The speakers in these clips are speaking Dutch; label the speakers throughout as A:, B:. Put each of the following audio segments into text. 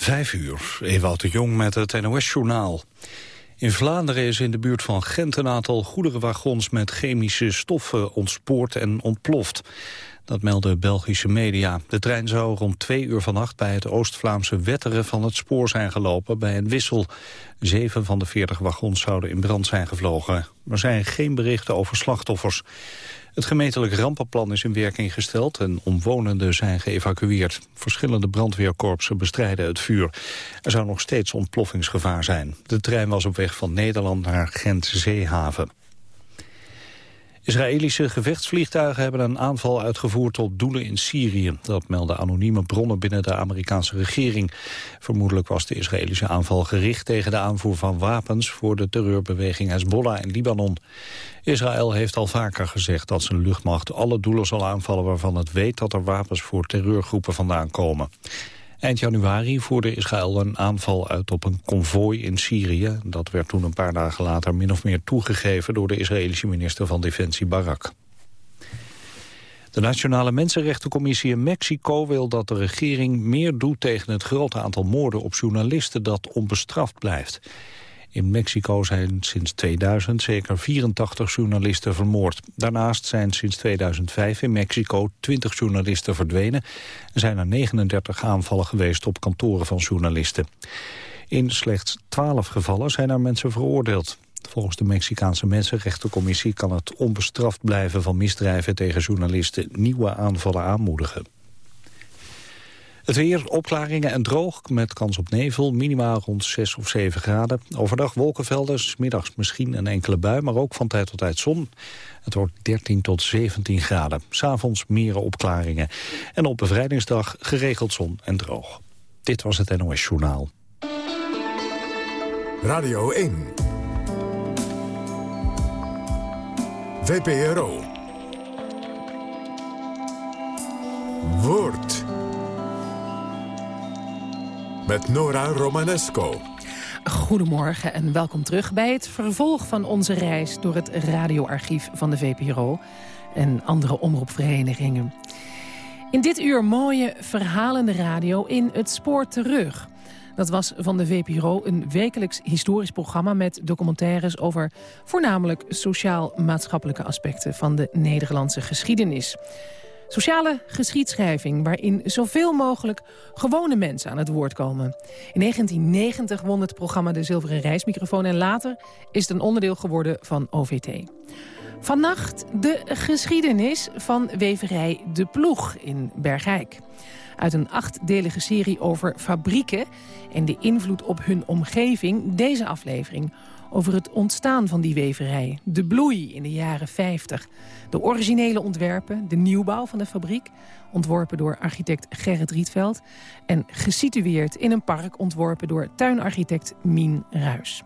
A: Vijf uur, Ewout de Jong met het NOS-journaal. In Vlaanderen is in de buurt van Gent een aantal goederenwagons met chemische stoffen ontspoord en ontploft. Dat melden Belgische media. De trein zou rond twee uur vannacht bij het Oost-Vlaamse Wetteren van het spoor zijn gelopen bij een wissel. Zeven van de veertig wagons zouden in brand zijn gevlogen. Er zijn geen berichten over slachtoffers. Het gemeentelijk rampenplan is in werking gesteld en omwonenden zijn geëvacueerd. Verschillende brandweerkorpsen bestrijden het vuur. Er zou nog steeds ontploffingsgevaar zijn. De trein was op weg van Nederland naar Gent-Zeehaven. Israëlische gevechtsvliegtuigen hebben een aanval uitgevoerd op doelen in Syrië. Dat melden anonieme bronnen binnen de Amerikaanse regering. Vermoedelijk was de Israëlische aanval gericht tegen de aanvoer van wapens... voor de terreurbeweging Hezbollah in Libanon. Israël heeft al vaker gezegd dat zijn luchtmacht alle doelen zal aanvallen... waarvan het weet dat er wapens voor terreurgroepen vandaan komen. Eind januari voerde Israël een aanval uit op een konvooi in Syrië. Dat werd toen een paar dagen later min of meer toegegeven... door de Israëlische minister van Defensie Barak. De Nationale Mensenrechtencommissie in Mexico wil dat de regering meer doet tegen het grote aantal moorden op journalisten dat onbestraft blijft. In Mexico zijn sinds 2000 zeker 84 journalisten vermoord. Daarnaast zijn sinds 2005 in Mexico 20 journalisten verdwenen... en zijn er 39 aanvallen geweest op kantoren van journalisten. In slechts 12 gevallen zijn er mensen veroordeeld. Volgens de Mexicaanse Mensenrechtencommissie kan het onbestraft blijven van misdrijven tegen journalisten nieuwe aanvallen aanmoedigen. Het weer, opklaringen en droog met kans op nevel. Minimaal rond 6 of 7 graden. Overdag wolkenvelden, middags misschien een enkele bui... maar ook van tijd tot tijd zon. Het wordt 13 tot 17 graden. S'avonds meer opklaringen. En op bevrijdingsdag geregeld zon en droog. Dit was het NOS Journaal.
B: Radio 1. VPRO. Woord met Nora Romanesco.
C: Goedemorgen en welkom terug bij het vervolg van onze reis... door het radioarchief van de VPRO en andere omroepverenigingen. In dit uur mooie verhalende radio in Het Spoor Terug... Dat was van de VPRO een wekelijks historisch programma... met documentaires over voornamelijk sociaal-maatschappelijke aspecten... van de Nederlandse geschiedenis. Sociale geschiedschrijving waarin zoveel mogelijk gewone mensen aan het woord komen. In 1990 won het programma de Zilveren Reismicrofoon... en later is het een onderdeel geworden van OVT. Vannacht de geschiedenis van weverij De Ploeg in Bergijk. Uit een achtdelige serie over fabrieken en de invloed op hun omgeving... deze aflevering over het ontstaan van die weverij. De bloei in de jaren 50. De originele ontwerpen, de nieuwbouw van de fabriek... ontworpen door architect Gerrit Rietveld... en gesitueerd in een park ontworpen door tuinarchitect Mien Ruis.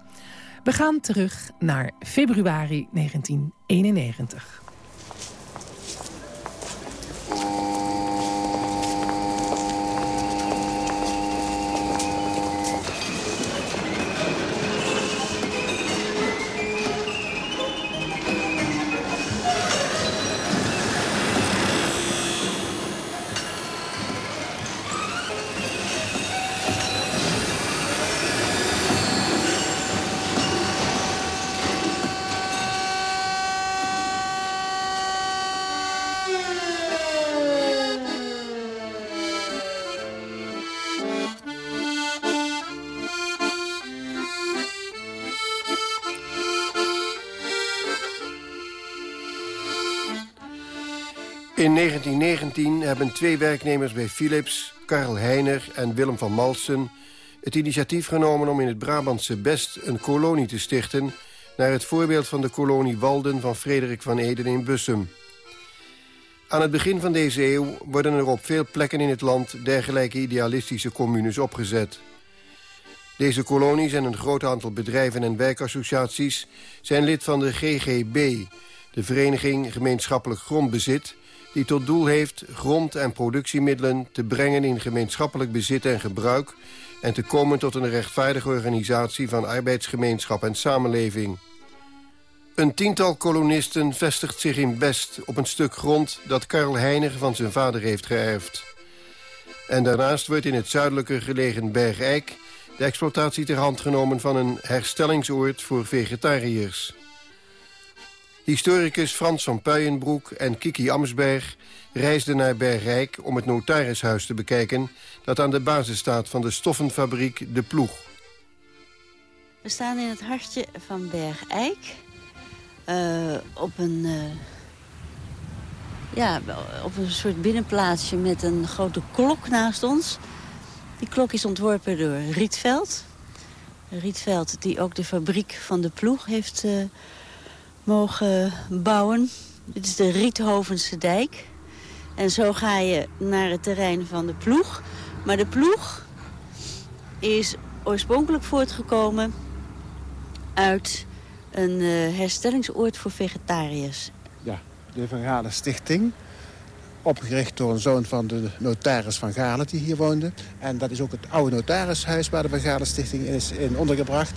C: We gaan terug naar februari 1991.
D: In 1919 hebben twee werknemers bij Philips, Karl Heiner en Willem van Malsen... het initiatief genomen om in het Brabantse Best een kolonie te stichten... naar het voorbeeld van de kolonie Walden van Frederik van Eden in Bussum. Aan het begin van deze eeuw worden er op veel plekken in het land... dergelijke idealistische communes opgezet. Deze kolonies en een groot aantal bedrijven en werkassociaties... zijn lid van de GGB, de Vereniging Gemeenschappelijk Grondbezit die tot doel heeft grond- en productiemiddelen te brengen in gemeenschappelijk bezit en gebruik en te komen tot een rechtvaardige organisatie van arbeidsgemeenschap en samenleving. Een tiental kolonisten vestigt zich in Best op een stuk grond dat Karl Heiniger van zijn vader heeft geërfd. En daarnaast wordt in het zuidelijker gelegen Bergijk... de exploitatie ter hand genomen van een herstellingsoord voor vegetariërs. Historicus Frans van Puijenbroek en Kiki Amsberg reisden naar Bergrijk om het notarishuis te bekijken... dat aan de basis staat van de stoffenfabriek De Ploeg.
E: We staan in het hartje van Bergijk. Uh, op een... Uh, ja, op een soort binnenplaatsje met een grote klok naast ons. Die klok is ontworpen door Rietveld. Rietveld die ook de fabriek van De Ploeg heeft uh, mogen bouwen. Dit is de Riethovense dijk. En zo ga je naar het terrein van de ploeg. Maar de ploeg is oorspronkelijk voortgekomen uit een uh, herstellingsoord voor vegetariërs.
F: Ja, de Van Galen Stichting. Opgericht door een zoon van de notaris Van Galen die hier woonde. En dat is ook het oude notarishuis waar de Van Stichting is in ondergebracht.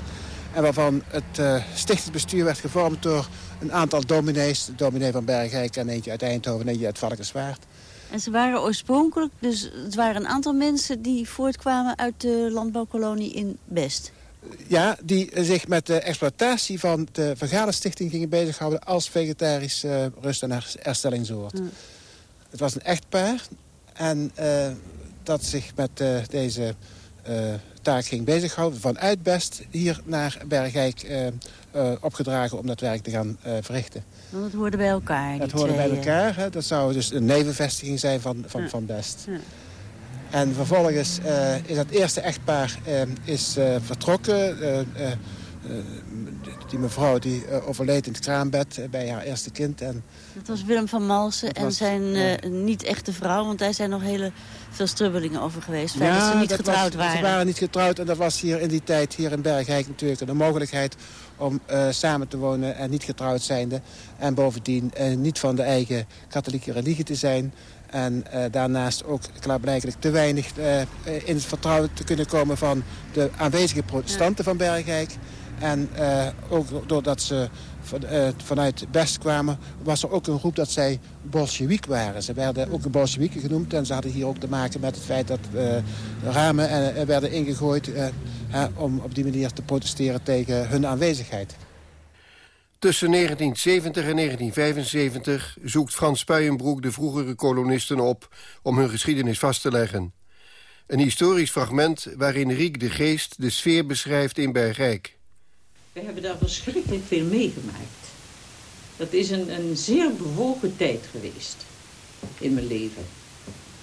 F: En waarvan het uh, stichtingsbestuur werd gevormd door een aantal dominees. De dominee van Bergijk en eentje uit Eindhoven en eentje uit Valkenswaard.
E: En ze waren oorspronkelijk, dus het waren een aantal mensen die voortkwamen uit de landbouwkolonie in Best.
F: Ja, die zich met de exploitatie van de Vergaderstichting gingen bezighouden als vegetarisch uh, rust- en herstellingsoord. Het was een echtpaar en uh, dat zich met uh, deze taak ging bezighouden. Vanuit Best hier naar Bergijk opgedragen om dat werk te gaan verrichten.
E: Want het hoorde bij elkaar,
F: Het hoorde bij elkaar. Hè? Dat zou dus een nevenvestiging zijn van, van, van Best. Ja. En vervolgens is dat eerste echtpaar is, vertrokken. Die mevrouw die overleed in het kraambed bij haar eerste kind. En
E: dat was Willem van Malsen en zijn ja. niet-echte vrouw. Want daar zijn nog hele veel strubbelingen over geweest. Ja, dat ze niet getrouwd
F: was,
E: waren.
F: Ze waren niet getrouwd en dat was hier in die tijd hier in Bergijk natuurlijk de mogelijkheid om uh, samen te wonen en niet getrouwd zijnde. En bovendien uh, niet van de eigen katholieke religie te zijn. En uh, daarnaast ook klaarblijkelijk te weinig in het vertrouwen te kunnen komen van de aanwezige protestanten ja. van Bergijk. En ook doordat ze van, vanuit Best kwamen, was er ook een groep dat zij Bolsjewiek waren. Ze werden ook Bolsjewieken genoemd en ze hadden hier ook te maken met het feit dat ramen werden ingegooid om op die manier te protesteren tegen hun aanwezigheid.
D: Tussen 1970 en 1975 zoekt Frans Puijenbroek de vroegere kolonisten op... om hun geschiedenis vast te leggen. Een historisch fragment waarin Riek de Geest de sfeer beschrijft in Bergrijk.
G: We hebben daar verschrikkelijk veel meegemaakt. Dat is een, een zeer bewogen tijd geweest in mijn leven.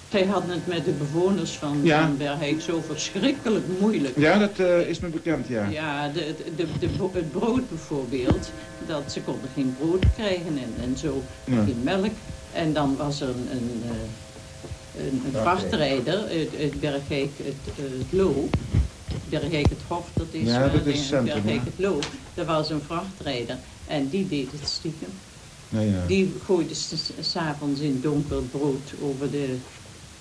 G: Zij hadden het met de bewoners van,
F: ja.
G: zo verschrikkelijk moeilijk.
F: Ja, dat uh, is me bekend, ja.
G: Ja, de, de, de, het brood bijvoorbeeld. Dat ze konden geen brood krijgen en, en zo ja. geen melk. En dan was er een, een, een, een vrachtrijder uit, uit Bergijk het, het Loo. Bergijk het Hof, dat is,
F: ja, dat is centrum,
G: Bergijk het Loo. Daar was een vrachtrijder en die deed het stiekem.
F: Ja, ja.
G: Die gooide s'avonds in donker brood over de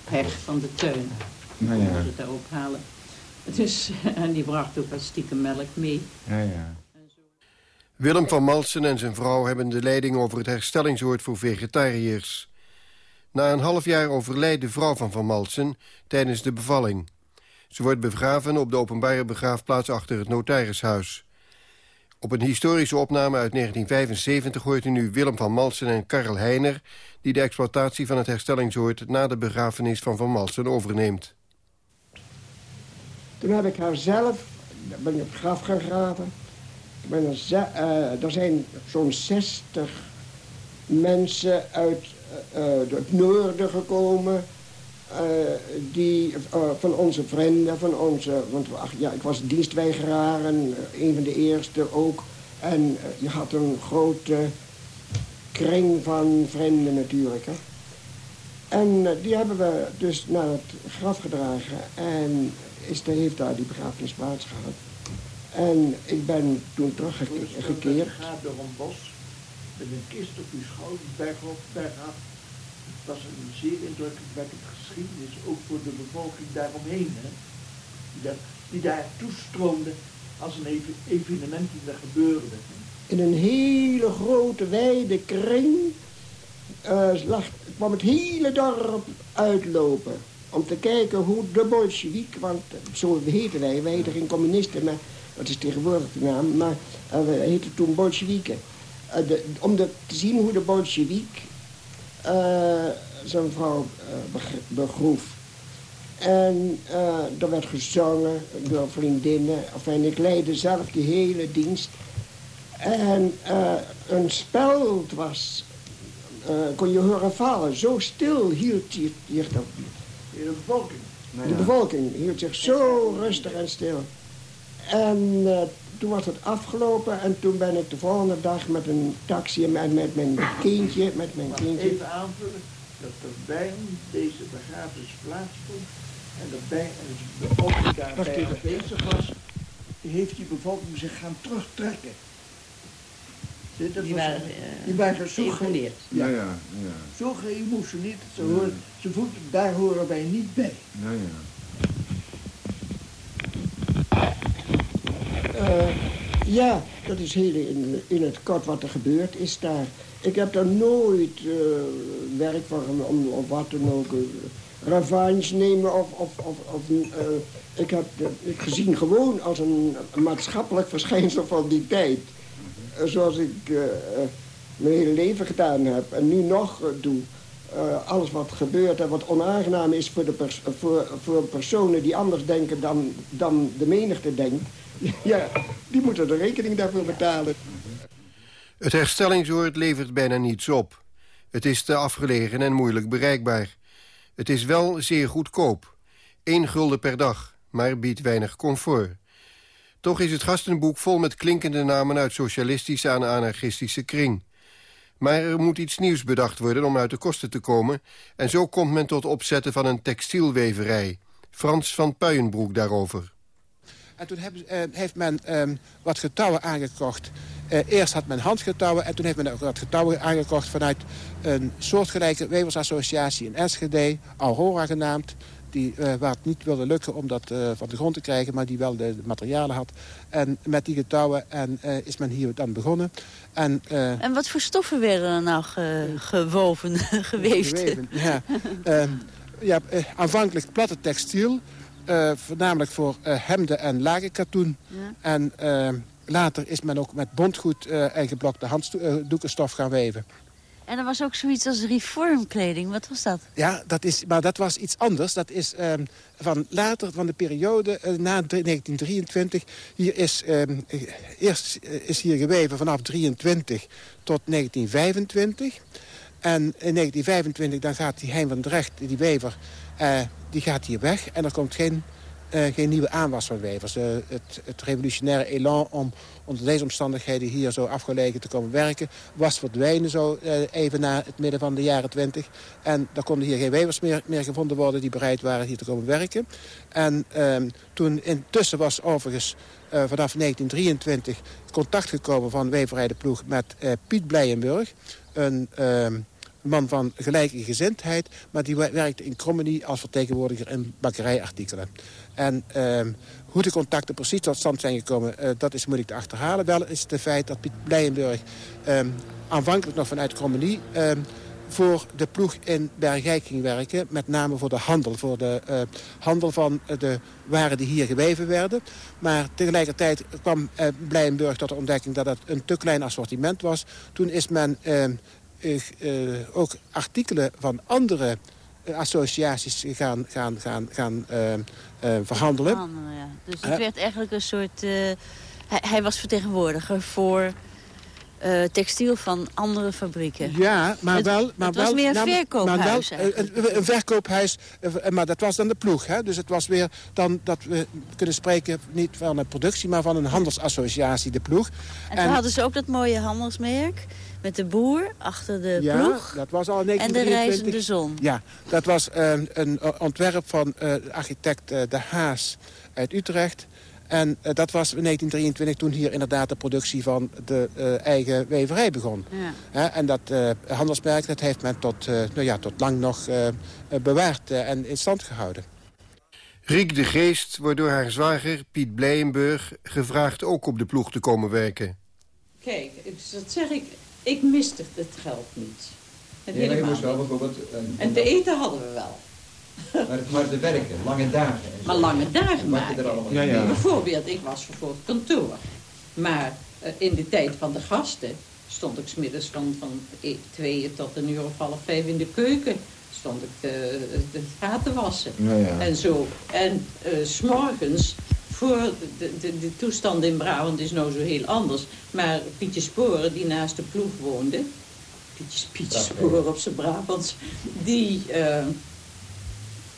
G: heg van de tuin.
F: Nou ja.
G: Om ze te ophalen. Dus, en die bracht ook wat stiekem melk mee.
F: Ja, ja.
D: Willem van Malsen en zijn vrouw hebben de leiding over het herstellingsoord voor vegetariërs. Na een half jaar overlijdt de vrouw van Van Malsen tijdens de bevalling. Ze wordt begraven op de openbare begraafplaats achter het notarishuis. Op een historische opname uit 1975 hoort u nu Willem van Malsen en Karel Heiner... die de exploitatie van het herstellingsoord na de begrafenis van Van Malsen overneemt.
H: Toen heb ik haar zelf, ben ik op het graf gaan graven. Ben er, uh, er zijn zo'n 60 mensen uit uh, het noorden gekomen... Uh, die, van onze vrienden, van onze... Want ach, ja, ik was dienstweigeraar en een van de eerste ook. En je had een grote kring van vrienden natuurlijk. En die hebben we dus naar het graf gedragen. En is, heeft daar die begrafenis plaats gehad. En ik ben toen teruggekeerd.
I: gaat door een bos met een kist op uw schouder, bergop, bergaf. Was een zeer indrukwekkende geschiedenis, ook voor de bevolking daaromheen. Hè? Die, daar, die daar toestroomde als een even, evenement die er gebeurde.
H: In een hele grote, wijde kring lag, kwam het hele dorp uitlopen. om te kijken hoe de Bolsjewiek, want zo heten wij, wij heten geen communisten, maar dat is tegenwoordig de naam, maar uh, we heten toen Bolsjewieken. Uh, om te zien hoe de Bolsjewiek zijn vrouw begroef. En er werd gezongen door vriendinnen. Enfin, ik leidde zelf die hele dienst. En een speld was uh, kon je horen vallen. Zo stil hield hier dat.
I: De bevolking.
H: Nou ja. De bevolking hield zich zo rustig en stil. En uh, toen was het afgelopen en toen ben ik de volgende dag met een taxi en met mijn kindje, met mijn kindje.
I: Even aanvullen dat er bij deze begrafenis plaatsvond en dat bij en de bevolking daarbij aanwezig was, heeft die bevolking zich gaan terugtrekken.
G: Dat die, waren, uh,
I: die waren zo
G: geëmotioneerd.
I: Ja, ja, ja. Zo geëmotioneerd. Ze, horen, ze voelden, daar horen wij niet bij.
B: Ja, ja.
H: Ja, dat is heel in, in het kort wat er gebeurd is daar. Ik heb daar nooit uh, werk van om, of wat dan ook. Uh, nemen of... of, of, ik heb het gezien gewoon als een maatschappelijk verschijnsel van die tijd. Eh, zoals ik mijn hele leven gedaan heb en nu nog doe. Alles wat gebeurt en wat onaangenaam is voor, de pers voor, voor personen die anders denken dan, dan de menigte denkt. ja, die moeten de rekening daarvoor betalen.
D: Het herstellingsoord levert bijna niets op. Het is te afgelegen en moeilijk bereikbaar. Het is wel zeer goedkoop. 1 gulden per dag, maar biedt weinig comfort. Toch is het gastenboek vol met klinkende namen uit socialistische en anarchistische kring. Maar er moet iets nieuws bedacht worden om uit de kosten te komen... en zo komt men tot opzetten van een textielweverij. Frans van Puijenbroek daarover.
F: En toen hebben, uh, heeft men uh, wat getouwen aangekocht. Uh, eerst had men handgetouwen en toen heeft men ook wat getouwen aangekocht... vanuit een soortgelijke weversassociatie in Enschede, Aurora genaamd die, uh, waar het niet wilde lukken om dat van de grond te krijgen... maar die wel de, de materialen had. En met die getouwen en, is men hier dan begonnen. En,
E: en wat voor stoffen werden er nou ge, gewoven?
F: Geweven, ja. Ehm, ja aanvankelijk platte textiel... voornamelijk voor hemden en lagenkatoen. Ja. En ehm, later is men ook met bondgoed ingeblokte handdoekenstof gaan weven.
E: En er was ook zoiets als reformkleding. Wat was dat?
F: Ja, dat is, maar dat was iets anders. Dat is um, van later, van de periode uh, na 1923. Hier is, um, eerst is hier geweven vanaf 23 tot 1925. En in 1925 dan gaat die Hein van Drecht, die wever, uh, die gaat hier weg. En er komt geen uh, geen nieuwe aanwas van wevers. Uh, het, revolutionaire elan om onder deze omstandigheden hier zo afgelegen te komen werken... was verdwenen zo uh, even na het midden van de jaren twintig. En er konden hier geen wevers meer, meer, gevonden worden die bereid waren hier te komen werken. En ehm, toen intussen was overigens vanaf 1923 contact gekomen van Weverij de Ploeg met Piet Blijenburg... Een ehm, man van gelijke gezindheid... maar die werkte in Krommenie als vertegenwoordiger in bakkeриjartikelen. En uh, hoe de contacten precies tot stand zijn gekomen, uh, dat is moeilijk te achterhalen. Wel is het het feit dat Piet Blijenburg uh, aanvankelijk nog vanuit Krommenie... Ehm, voor de ploeg in Bergijk ging werken. Met name voor de handel. Voor de uh, handel van de waren die hier geweven werden. Maar tegelijkertijd kwam Blijenburg tot de ontdekking dat het een te klein assortiment was. Toen is men ook artikelen van andere eh, associaties gaan, gaan, gaan, gaan verhandelen.
E: ja. Dus het werd eigenlijk een soort... Hij, hij, was vertegenwoordiger voor... textiel van andere fabrieken.
F: Ja, maar wel... Maar
E: het
F: wel,
E: was meer een verkoophuis
F: wel, een, een, verkoophuis, maar dat was dan de ploeg. Hè? Dus het was weer dan dat we kunnen spreken... niet van een productie, maar van een handelsassociatie, de ploeg.
E: En, en toen hadden ze ook dat mooie handelsmerk... Met de boer achter de
F: ja,
E: ploeg.
F: dat was al in
E: 1923. En de reizende zon.
F: Ja, dat was uh, een ontwerp van uh, architect uh, De Haas uit Utrecht. En dat was in 1923 toen hier inderdaad de productie van de eigen weverij begon. Ja. en dat handelsmerk dat heeft men tot, nou ja, tot lang nog bewaard en in stand gehouden.
D: Riek de Geest wordt door haar zwager Piet Blijenburg gevraagd ook op de ploeg te komen werken.
G: Kijk, dat zeg ik ik miste het geld niet. Het
J: ja, moest wel bijvoorbeeld...
G: en te eten hadden we wel.
J: Maar, maar de werken, lange dagen.
G: Maar lange dagen
J: je
G: maken.
J: er allemaal
K: Ja, ja.
G: Bijvoorbeeld, ik was voor het kantoor. Maar eh, in de tijd van de gasten stond ik smiddags van, van e- tweeën tot een uur of half vijf in de keuken. Stond ik de, de gaten wassen.
K: Ja, ja.
G: En zo. En eh, s s'morgens, voor de, de, de toestand in Brabant is nou zo heel anders. Maar Pietje Sporen, die naast de ploeg woonde... Pietje, Pietje Sporen op zijn Brabants... die... eh,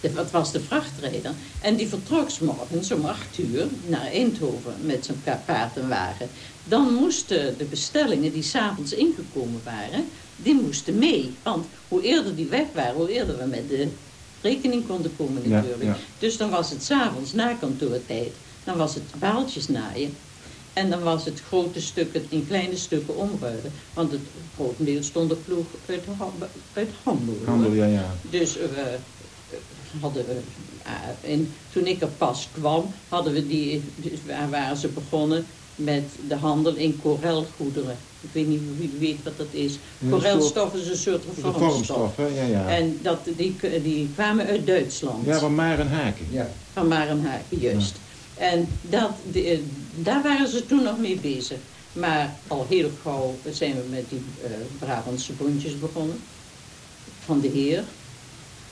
G: de- wat was de vrachtrijder. En die vertrok 's morgens om acht uur naar Eindhoven met zijn paard en wagen. Dan moesten de bestellingen die s'avonds ingekomen waren, die moesten mee. Want hoe eerder die weg waren, hoe eerder we met de rekening konden komen
K: Ja,
G: natuurlijk.
K: ja.
G: Dus dan was het s'avonds na kantoortijd. Dan was het baaltjes naaien. En dan was het grote stukken in kleine stukken omruilen. Want het grotendeel stond de ploeg uit, uit handel.
K: Handel, ja, ja.
G: Dus we eh, hadden we, ah, en toen ik er pas kwam, hadden we die, dus waar waren ze begonnen met de handel in korelgoederen. Ik weet niet jullie weet wat dat is. Korelstof is een soort vormstof.
K: Ja, ja.
G: En dat, die, die kwamen uit Duitsland.
K: Ja, van maar en haken.
J: Ja.
G: Van Marenhaken, juist. En dat, de, eh, daar waren ze toen nog mee bezig. Maar al heel gauw zijn we met die eh Brabantse bondjes begonnen. Van de heer.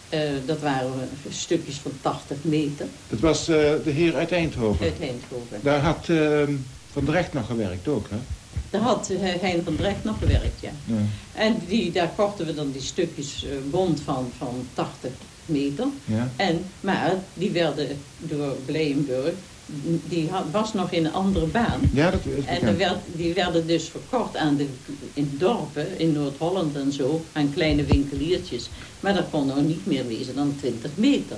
G: Eh, dat waren stukjes van 80 meter
K: Het was de heer uit Eindhoven.
G: uit Eindhoven.
K: Daar had eh, Van Drecht nog gewerkt ook, hè?
G: Daar had Hein van Drecht nog gewerkt, ja.
K: Ja.
G: En die, daar kochten we dan die stukjes bond van, van 80 meter.
K: Ja.
G: En, maar die werden door Blijenburg, die had, was nog in een andere baan.
K: Ja, dat is
G: En er werd, die werden dus verkocht aan de, in dorpen, in Noord-Holland en zo, aan kleine winkeliertjes. Maar dat kon nou niet meer wezen dan 20 meter.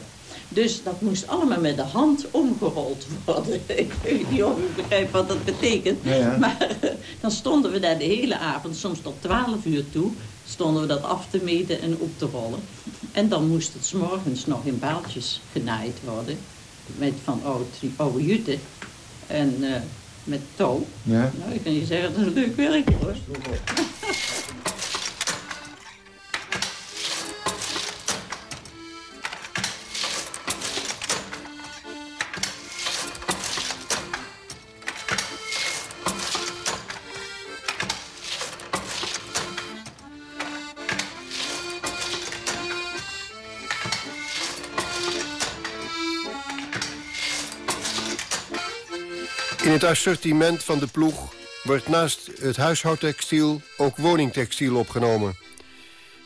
G: Dus dat moest allemaal met de hand omgerold worden. Ik weet niet of u begrijpt wat dat betekent.
K: Ja, ja.
G: Maar eh, dan stonden we daar de hele avond, soms tot 12 uur toe, stonden we dat af te meten en op te rollen. En dan moest het 's morgens nog in baaltjes genaaid worden. Met van oud, die oude jute. En eh, met touw.
K: Ja.
G: Nou, ik kan je zeggen, dat is leuk werk hoor.
D: het assortiment van de ploeg wordt naast het huishoudtextiel ook woningtextiel opgenomen.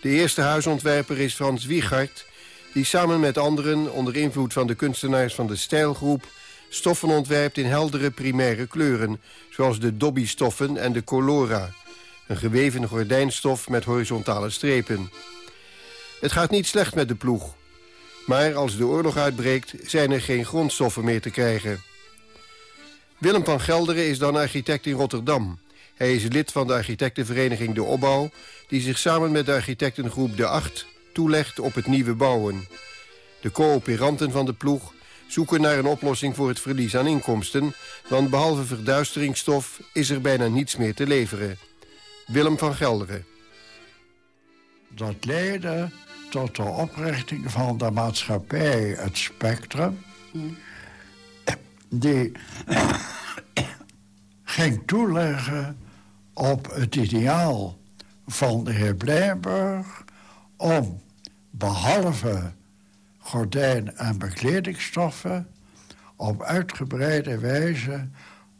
D: De eerste huisontwerper is Frans Wiegert, die samen met anderen onder invloed van de kunstenaars van de stijlgroep stoffen ontwerpt in heldere primaire kleuren, zoals de Dobby-stoffen en de Colora, een geweven gordijnstof met horizontale strepen. Het gaat niet slecht met de ploeg, maar als de oorlog uitbreekt zijn er geen grondstoffen meer te krijgen. Willem van Gelderen is dan architect in Rotterdam. Hij is lid van de architectenvereniging De Opbouw... die zich samen met de architectengroep De Acht toelegt op het nieuwe bouwen. De coöperanten van de ploeg zoeken naar een oplossing voor het verlies aan inkomsten... want behalve verduisteringsstof is er bijna niets meer te leveren. Willem van Gelderen.
L: Dat leidde tot de oprichting van de maatschappij Het Spectrum... die ging toeleggen op het ideaal van de heer Blijnburg... om behalve gordijn- en bekledingsstoffen... op uitgebreide wijze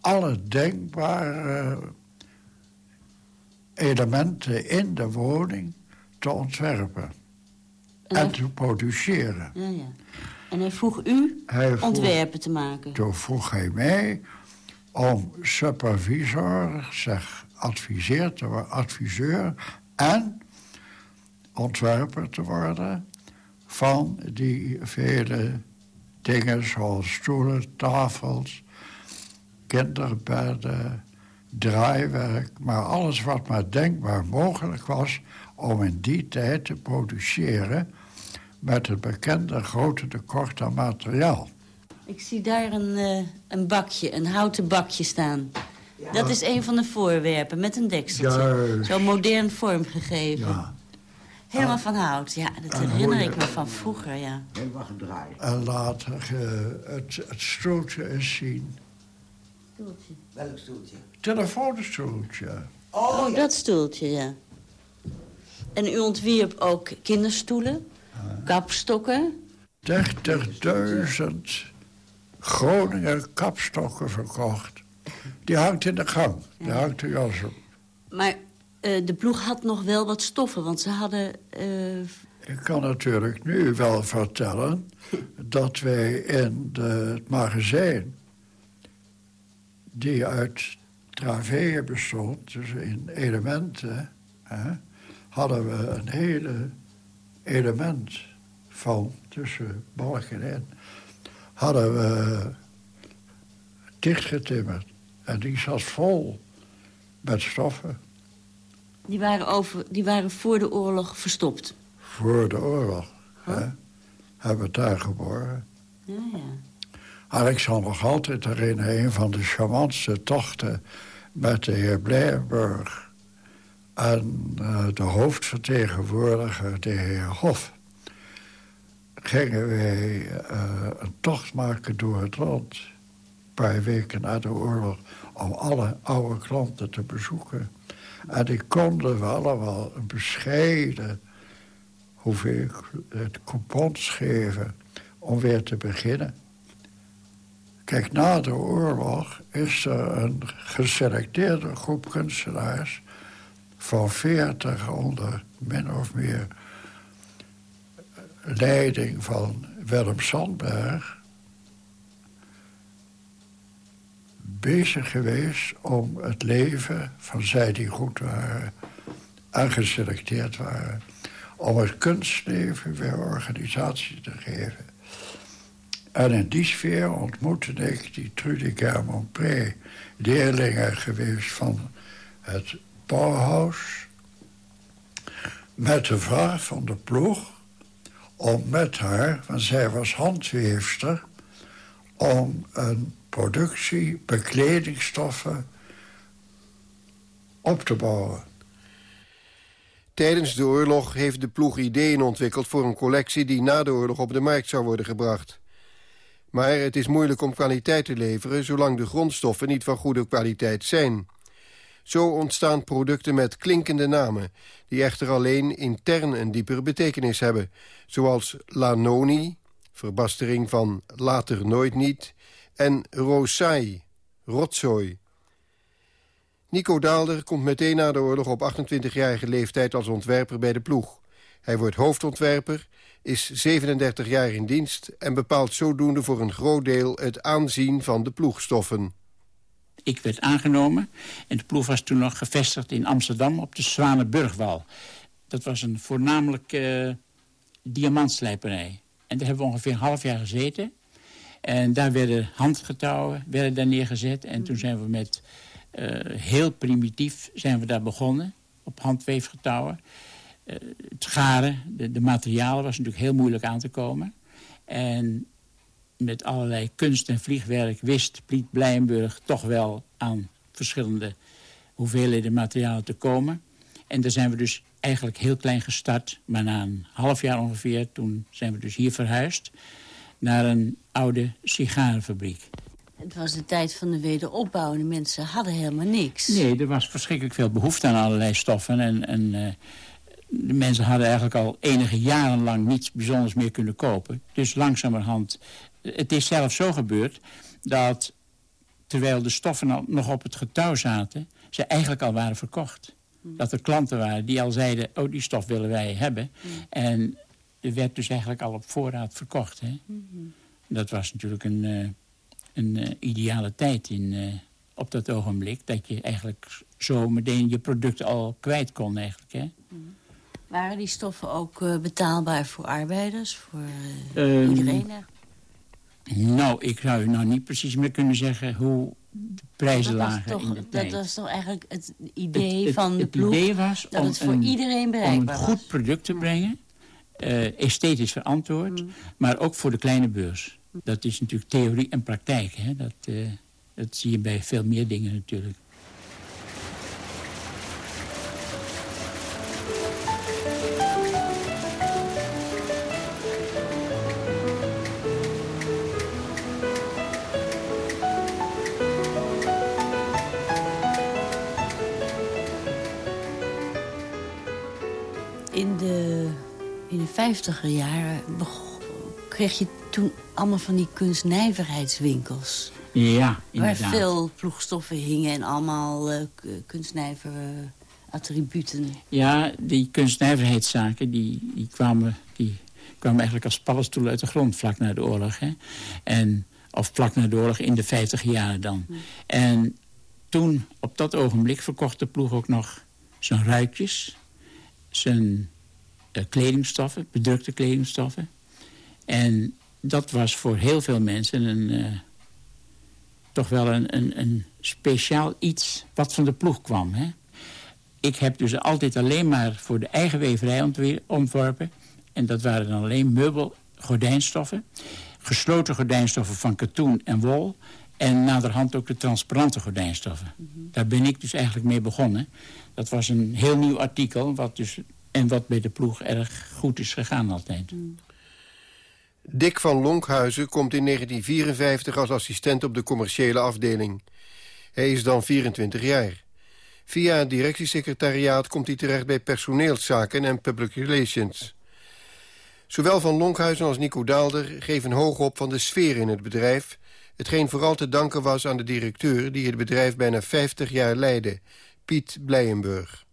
L: alle denkbare elementen in de woning te ontwerpen en te produceren.
E: Ja, ja. En hij vroeg u
L: Hij vroeg-
E: ontwerpen te maken.
L: Toen vroeg hij mij om supervisor, zeg adviseer te worden, adviseur en ontwerper te worden van die vele dingen zoals stoelen, tafels, kinderbedden, draaiwerk, maar alles wat maar denkbaar mogelijk was om in die tijd te produceren met het bekende grote tekort aan materiaal.
E: Ik zie daar een, eh, een bakje, een houten bakje staan. Dat is een van de voorwerpen met een dekseltje.
L: Juist.
E: Zo modern vormgegeven.
L: Ja.
E: Helemaal van hout, ja. Dat herinner ik me van vroeger, ja.
I: Helemaal gedraaid.
L: En later eh, het, het stoeltje eens zien.
J: Welk stoeltje?
L: Telefoonstoeltje.
E: Oh, dat stoeltje, ja. En u ontwierp ook kinderstoelen, kapstokken.
L: 30.000 Groninger kapstokken verkocht. Die hangt in de gang. Die hangt er jas op.
E: Maar eh, de ploeg had nog wel wat stoffen, want ze hadden... eh,
L: Ik kan natuurlijk nu wel vertellen dat wij in de, het magazijn... die uit traveeën bestond, dus in elementen... Hè, hadden we een hele element van tussen balken in... hadden we dichtgetimmerd. En die zat vol met stoffen
E: die, waren over, die waren voor de oorlog verstopt.
L: voor de oorlog. Hè, hebben we het daar geboren.
E: Ja, ja.
L: En zal nog altijd herinneren... een van de charmantste tochten met de heer Blijenburg... en eh, de hoofdvertegenwoordiger, de heer Hof... gingen wij eh, een tocht maken door het land... een paar weken na de oorlog... om alle oude klanten te bezoeken. En die konden we allemaal een bescheiden hoeveel het coupons geven om weer te beginnen. Kijk, na de oorlog is er een geselecteerde groep kunstenaars... van veertig onder min of meer leiding van Willem Sandberg... bezig geweest om het leven van zij die goed waren... en geselecteerd waren... om het kunstleven weer organisatie te geven. En in die sfeer ontmoette ik die Trudy Germont-Pré... leerlingen geweest van het Bauhaus... met de vraag van de ploeg om met haar, want zij was handweefster... om een productie bekledingstoffen op te bouwen.
D: Tijdens de oorlog heeft de ploeg ideeën ontwikkeld voor een collectie... die na de oorlog op de markt zou worden gebracht. Maar het is moeilijk om kwaliteit te leveren... zolang de grondstoffen niet van goede kwaliteit zijn. Zo ontstaan producten met klinkende namen... die echter alleen intern een diepere betekenis hebben. Zoals Lanoni, verbastering van later nooit niet... en Rosai, rotzooi. Nico Daalder komt meteen na de oorlog op 28-jarige leeftijd als ontwerper bij de ploeg. Hij wordt hoofdontwerper, is 37 jaar in dienst... en bepaalt zodoende voor een groot deel het aanzien van de ploegstoffen.
M: Ik werd aangenomen en de ploeg was toen nog gevestigd in Amsterdam op de Zwanenburgwal. Dat was een voornamelijk uh, diamantslijperij. En daar hebben we ongeveer een half jaar gezeten. En daar werden handgetouwen werden daar neergezet. En toen zijn we met uh, heel primitief zijn we daar begonnen. Op handweefgetouwen. Uh, het garen, de, de materialen was natuurlijk heel moeilijk aan te komen. En met allerlei kunst en vliegwerk wist Piet Blijenburg toch wel aan verschillende hoeveelheden materialen te komen. En daar zijn we dus eigenlijk heel klein gestart. Maar na een half jaar ongeveer, toen zijn we dus hier verhuisd... naar een oude sigarenfabriek.
E: Het was de tijd van de wederopbouw en de mensen hadden helemaal niks.
M: Nee, er was verschrikkelijk veel behoefte aan allerlei stoffen. En, en uh, de mensen hadden eigenlijk al enige jaren lang niets bijzonders meer kunnen kopen. Dus langzamerhand het is zelfs zo gebeurd dat terwijl de stoffen al nog op het getouw zaten... ze eigenlijk al waren verkocht. Mm. Dat er klanten waren die al zeiden, oh die stof willen wij hebben. Mm. En er werd dus eigenlijk al op voorraad verkocht. Hè? Mm -hmm. Dat was natuurlijk een, uh, een uh, ideale tijd in, uh, op dat ogenblik. Dat je eigenlijk zo meteen je producten al kwijt kon eigenlijk. Hè?
E: Waren die stoffen ook betaalbaar voor arbeiders, voor um, iedereen?
M: Nou, ik zou u nou niet precies meer kunnen zeggen hoe de prijzen lagen
E: toch,
M: in de tijd.
E: Dat was toch eigenlijk het idee
M: het,
E: van de ploeg?
M: Het idee was
E: dat
M: om
E: het voor
M: een,
E: iedereen bereikbaar
M: om een goed
E: was.
M: product te brengen, uh, esthetisch verantwoord, mm. maar ook voor de kleine beurs. Dat is natuurlijk theorie en praktijk. Hè? Dat, uh, dat zie je bij veel meer dingen natuurlijk.
E: Vijftiger jaren kreeg je toen allemaal van die kunstnijverheidswinkels.
M: Ja,
E: inderdaad. Waar veel ploegstoffen hingen en allemaal uh, kunstnijver attributen.
M: Ja, die kunstnijverheidszaken die, die, kwamen, die kwamen eigenlijk als paddenstoelen uit de grond vlak na de oorlog. Hè? En, of vlak na de oorlog in de 50 jaren dan. En toen, op dat ogenblik, verkocht de ploeg ook nog zijn ruikjes... zijn kledingstoffen, bedrukte kledingstoffen. En dat was voor heel veel mensen een, uh, toch wel een, een, een speciaal iets wat van de ploeg kwam. Hè? Ik heb dus altijd alleen maar voor de eigen weverij ontworpen. En dat waren dan alleen meubel, gordijnstoffen. Gesloten gordijnstoffen van katoen en wol. En naderhand ook de transparante gordijnstoffen. Mhm. Daar ben ik dus eigenlijk mee begonnen. Dat was een heel nieuw artikel. Wat dus, en wat bij de ploeg erg goed is gegaan altijd. Mhm.
D: Dick van Lonkhuizen komt in 1954 als assistent op de commerciële afdeling. Hij is dan 24 jaar. Via het directiesecretariaat komt hij terecht bij personeelszaken en public relations. Zowel Van Lonkhuizen als Nico Daalder geven hoog op van de sfeer in het bedrijf... hetgeen vooral te danken was aan de directeur die het bedrijf bijna 50 jaar leidde, Piet Blijenburg.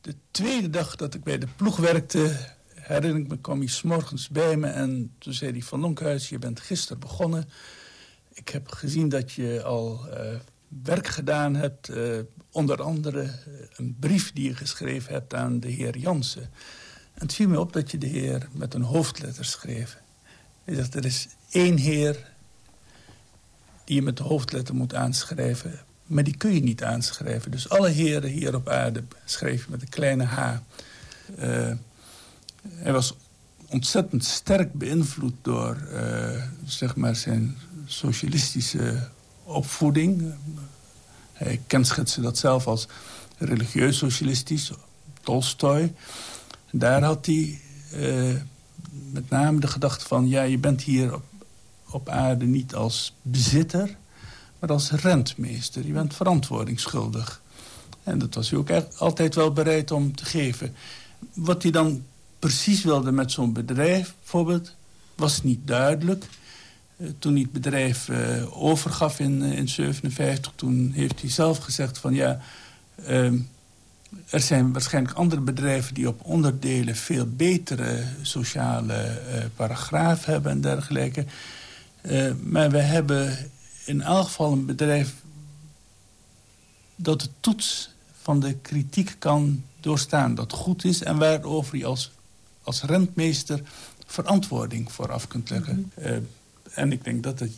N: De tweede dag dat ik bij de ploeg werkte, herinner ik me, kwam hij s morgens bij me... en toen zei hij, Van Lonkhuizen, je bent gisteren begonnen. Ik heb gezien dat je al uh, werk gedaan hebt. Uh, onder andere uh, een brief die je geschreven hebt aan de heer Jansen. En het viel me op dat je de heer met een hoofdletter schreef. Hij zegt, er is één heer die je met de hoofdletter moet aanschrijven. Maar die kun je niet aanschrijven. Dus alle heren hier op aarde schreef je met een kleine h. Uh, hij was ontzettend sterk beïnvloed door uh, zeg maar zijn socialistische opvoeding. Hij kenschetste dat zelf als religieus socialistisch, Tolstoy. Daar had hij uh, met name de gedachte van... ja, je bent hier op, op aarde niet als bezitter, maar als rentmeester. Je bent verantwoordingsschuldig. En dat was hij ook altijd wel bereid om te geven. Wat hij dan precies wilde met zo'n bedrijf, bijvoorbeeld, was niet duidelijk. Eh, toen hij het bedrijf uh, overgaf in 1957, toen heeft hij zelf gezegd van ja... Uh, er zijn waarschijnlijk andere bedrijven die op onderdelen... veel betere sociale paragraaf hebben en dergelijke. maar we hebben in elk geval een bedrijf... dat de toets van de kritiek kan doorstaan. Dat goed is en waarover je als, als rentmeester verantwoording voor af kunt leggen. Mhm. En ik denk dat het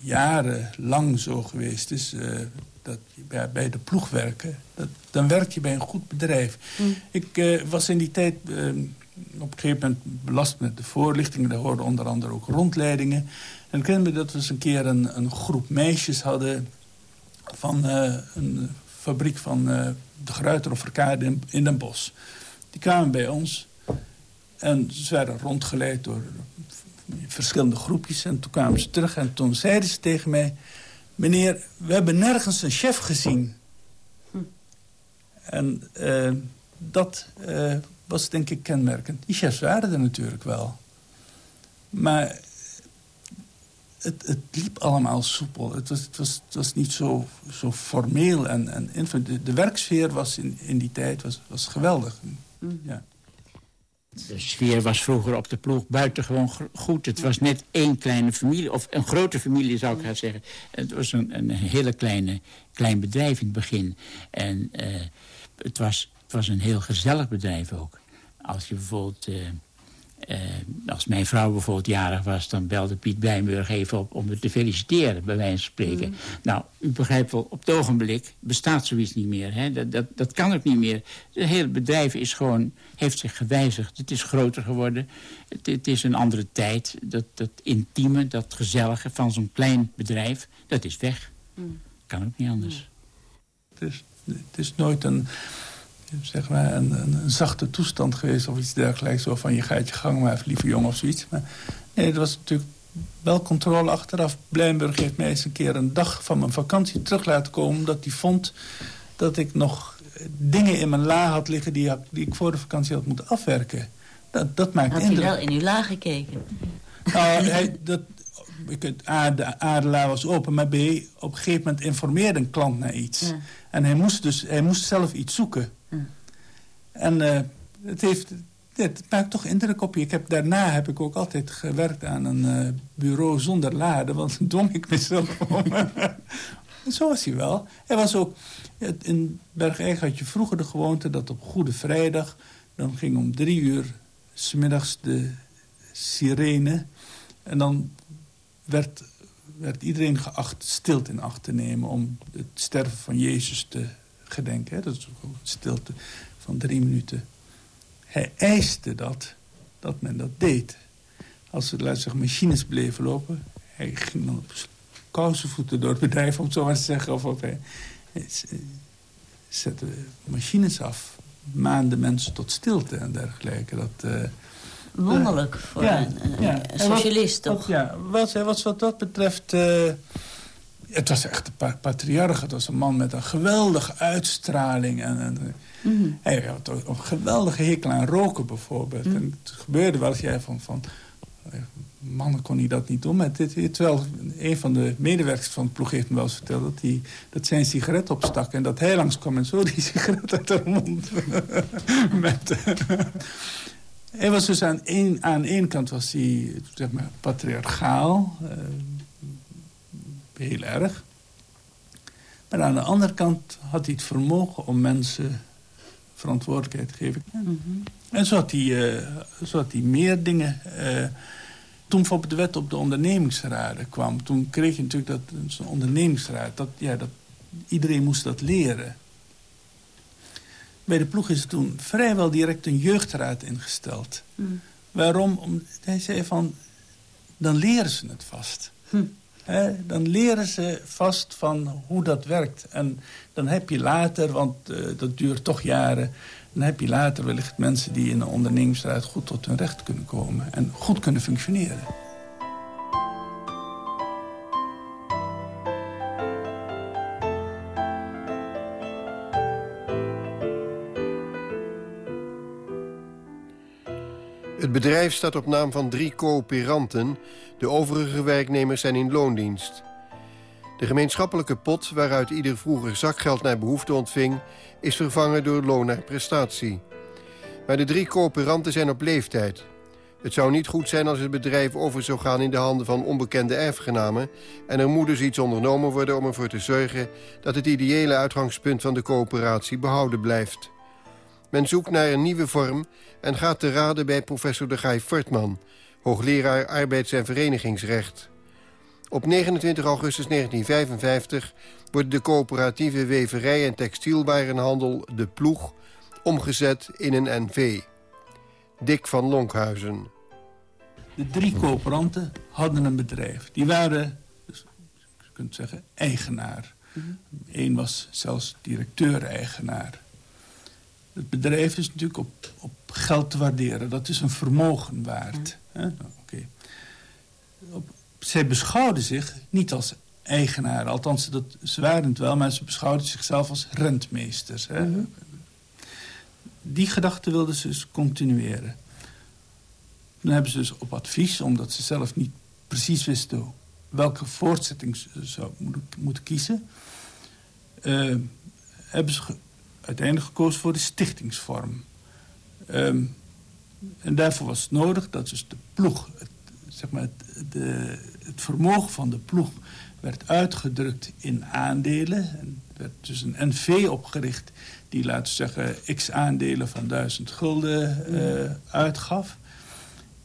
N: jarenlang zo geweest is... Uh, dat bij, bij de ploeg werken, dat, dan werk je bij een goed bedrijf. Mm. Ik uh, was in die tijd uh, op een gegeven moment belast met de voorlichtingen. Daar hoorden onder andere ook rondleidingen. En ik herinner me dat we eens een keer een, een groep meisjes hadden... van een fabriek van de Gruiter of Verkade in, in Den Bosch. Die kwamen bij ons en ze werden rondgeleid door verschillende groepjes. En toen kwamen ze terug en toen zeiden ze tegen mij... meneer, we hebben nergens een chef gezien. Hm. En uh, dat uh, was denk ik kenmerkend. Die chefs waren er natuurlijk wel. Maar het, het liep allemaal soepel. Het was, het was, het was niet zo, zo formeel. En, en de, de werksfeer was in, in die tijd was, was geweldig. Hm. Ja.
M: De sfeer was vroeger op de ploeg buitengewoon goed. Het was net één kleine familie, of een grote familie zou ik gaan zeggen. Het was een, een hele kleine, klein bedrijf in het begin. En uh, het, was, was een heel gezellig bedrijf ook. Als je bijvoorbeeld... Uh, uh, als mijn vrouw bijvoorbeeld jarig was... dan belde Piet Blijnburg even op om me te feliciteren, bij wijze van spreken. Mm. Nou, u begrijpt wel, op het ogenblik bestaat zoiets niet meer. Hè? Dat, dat, dat kan ook niet meer. Het hele bedrijf is gewoon, heeft zich gewijzigd. Het is groter geworden. Het, het is een andere tijd. Dat, dat intieme, dat gezellige van zo'n klein bedrijf, dat is weg. Mm. Kan ook niet anders.
N: Het, is, het is nooit een zeg maar, een, een, zachte toestand geweest of iets dergelijks. Zo van je gaat je gang maar, lieve jongen of zoiets. Maar nee, dat was natuurlijk wel controle achteraf. Blijnburg heeft mij eens een keer een dag van mijn vakantie terug laten komen... omdat hij vond dat ik nog dingen in mijn la had liggen... die, die ik voor de vakantie had moeten afwerken. Dat, dat maakt
E: Had
N: indruk.
E: hij wel in uw laag gekeken?
N: Nou, hij, dat, A, de adelaar was open, maar B, op een gegeven moment informeerde een klant naar iets.
E: Ja.
N: En hij moest dus hij moest zelf iets zoeken. En eh, het, heeft, het maakt toch indruk op je. Ik heb, daarna heb ik ook altijd gewerkt aan een eh, bureau zonder lade, want dan dwong ik mezelf om. Zo was hij wel. Hij was ook, in Bergeigen had je vroeger de gewoonte dat op Goede Vrijdag, dan ging om drie uur smiddags de sirene. En dan werd, werd iedereen geacht stilte in acht te nemen... om het sterven van Jezus te gedenken. Hè? Dat is een stilte van drie minuten. Hij eiste dat, dat men dat deed. Als er laat zeggen, machines bleven lopen... hij ging dan op kousenvoeten door het bedrijf, om het zo maar te zeggen... of op, hij, hij zette machines af, maande mensen tot stilte en dergelijke. Dat... Uh,
E: Wonderlijk voor
N: ja,
E: een, een,
N: ja.
E: een socialist,
N: wat,
E: toch?
N: ja, wat, wat, wat dat betreft... Uh, het was echt een patriarch. Het was een man met een geweldige uitstraling. En, en mm -hmm. Hij had een geweldige hekel aan roken, bijvoorbeeld. Mm -hmm. En het gebeurde wel eens jij van... van mannen kon hij dat niet doen. Maar dit, terwijl een van de medewerkers van het ploeg heeft me wel eens verteld... dat, hij, dat zijn sigaret opstak en dat hij langskwam en zo die sigaret uit de mond. met, hij was dus aan één, aan één kant was hij zeg maar, patriarchaal. Uh, heel erg. Maar aan de andere kant had hij het vermogen om mensen verantwoordelijkheid geven.
E: Mm -hmm.
N: En zo had hij, uh, zo had hij meer dingen... Uh, toen bijvoorbeeld de wet op de ondernemingsraden kwam... toen kreeg je natuurlijk dat zo'n ondernemingsraad... Dat, ja, dat, iedereen moest dat leren. Bij de ploeg is er toen vrijwel direct een jeugdraad ingesteld.
E: Mm.
N: Waarom? Om, hij zei van, dan leren ze het vast.
E: Hm.
N: Dan leren ze vast van hoe dat werkt. En dan heb je later, want uh, dat duurt toch jaren... dan heb je later wellicht mensen die in een ondernemingsraad... goed tot hun recht kunnen komen en goed kunnen functioneren.
D: Bedrijf staat op naam van drie coöperanten. De overige werknemers zijn in loondienst. De gemeenschappelijke pot, waaruit ieder vroeger zakgeld naar behoefte ontving... is vervangen door loon naar prestatie. Maar de drie coöperanten zijn op leeftijd. Het zou niet goed zijn als het bedrijf over zou gaan in de handen van onbekende erfgenamen... en er moet dus iets ondernomen worden om ervoor te zorgen... dat het ideële uitgangspunt van de coöperatie behouden blijft. Men zoekt naar een nieuwe vorm en gaat te raden bij professor de Gaai Fortman... hoogleraar arbeids- en verenigingsrecht. Op 29 augustus 1955 wordt de coöperatieve weverij- en textielwarenhandel De Ploeg... omgezet in een NV. Dick van Lonkhuizen.
N: De drie coöperanten hadden een bedrijf. Die waren, dus, je kunt zeggen, eigenaar.
E: Mhm.
N: Eén was zelfs directeur-eigenaar. Het bedrijf is natuurlijk op, op geld te waarderen. Dat is een vermogen waard. Okay. Op, zij beschouwden zich niet als eigenaar. Althans, dat, ze waren het wel, maar ze beschouwden zichzelf als rentmeesters. Hè?
E: Mhm.
N: Die gedachte wilden ze dus continueren. Dan hebben ze dus op advies, omdat ze zelf niet precies wisten... welke voortzetting ze zou moeten, kiezen... Uh, hebben ze uiteindelijk gekozen voor de stichtingsvorm. Um, en daarvoor was het nodig dat dus de ploeg... Het, zeg maar het, de, het vermogen van de ploeg werd uitgedrukt in aandelen. En er werd dus een NV opgericht die, laten we zeggen, x aandelen van duizend gulden uh, uitgaf.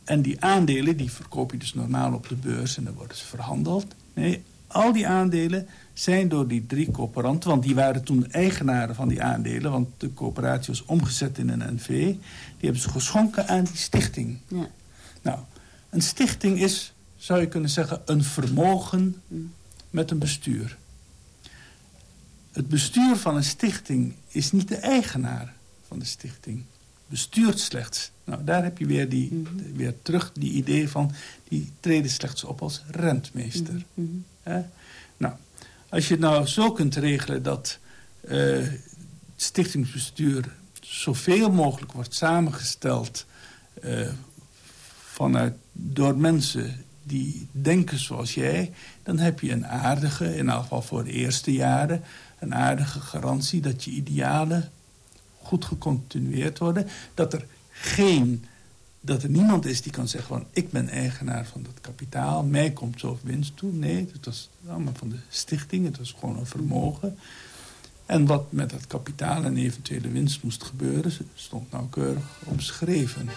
N: En die aandelen, die verkoop je dus normaal op de beurs en dan worden ze verhandeld. Nee, al die aandelen zijn door die drie coöperanten... want die waren toen eigenaren van die aandelen... want de coöperatie was omgezet in een NV... die hebben ze geschonken aan die stichting.
E: Ja.
N: Nou, een stichting is, zou je kunnen zeggen, een vermogen met een bestuur. Het bestuur van een stichting is niet de eigenaar van de stichting. Bestuurt slechts. Nou, daar heb je weer, die,
E: Mhm.
N: weer terug die idee van... die treden slechts op als rentmeester.
E: Mhm.
N: Nou, als je het nou zo kunt regelen dat eh, het stichtingsbestuur... zoveel mogelijk wordt samengesteld... uh, vanuit, door mensen die denken zoals jij... dan heb je een aardige, in elk geval voor de eerste jaren... een aardige garantie dat je idealen goed gecontinueerd worden. Dat er geen dat er niemand is die kan zeggen van... ik ben eigenaar van dat kapitaal, mij komt zo winst toe. Nee, het was allemaal van de stichting, het was gewoon een vermogen. En wat met dat kapitaal en eventuele winst moest gebeuren... stond nauwkeurig omschreven.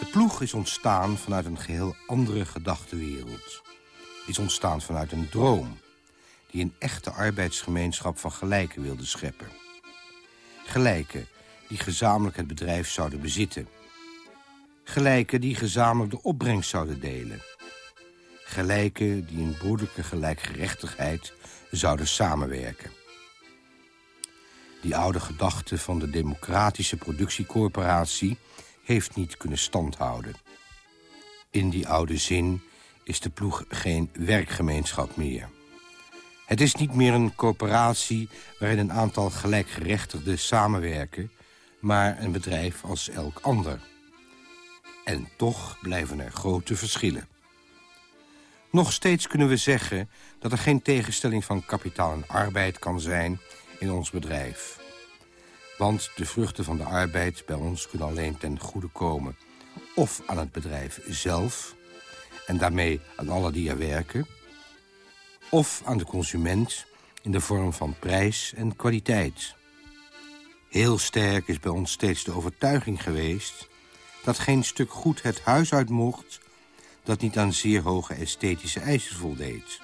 O: De ploeg is ontstaan vanuit een geheel andere gedachtenwereld. Is ontstaan vanuit een droom... die een echte arbeidsgemeenschap van gelijken wilde scheppen. Gelijken die gezamenlijk het bedrijf zouden bezitten. Gelijken die gezamenlijk de opbrengst zouden delen. Gelijken die in broederlijke gelijkgerechtigheid zouden samenwerken. Die oude gedachte van de democratische productiecorporatie heeft niet kunnen standhouden. In die oude zin is de ploeg geen werkgemeenschap meer. Het is niet meer een corporatie waarin een aantal gelijkgerechtigden samenwerken... maar een bedrijf als elk ander. En toch blijven er grote verschillen. Nog steeds kunnen we zeggen dat er geen tegenstelling van kapitaal en arbeid kan zijn in ons bedrijf. Want de vruchten van de arbeid bij ons kunnen alleen ten goede komen... of aan het bedrijf zelf, en daarmee aan alle die er werken of aan de consument in de vorm van prijs en kwaliteit. Heel sterk is bij ons steeds de overtuiging geweest... dat geen stuk goed het huis uit mocht... dat niet aan zeer hoge esthetische eisen voldeed.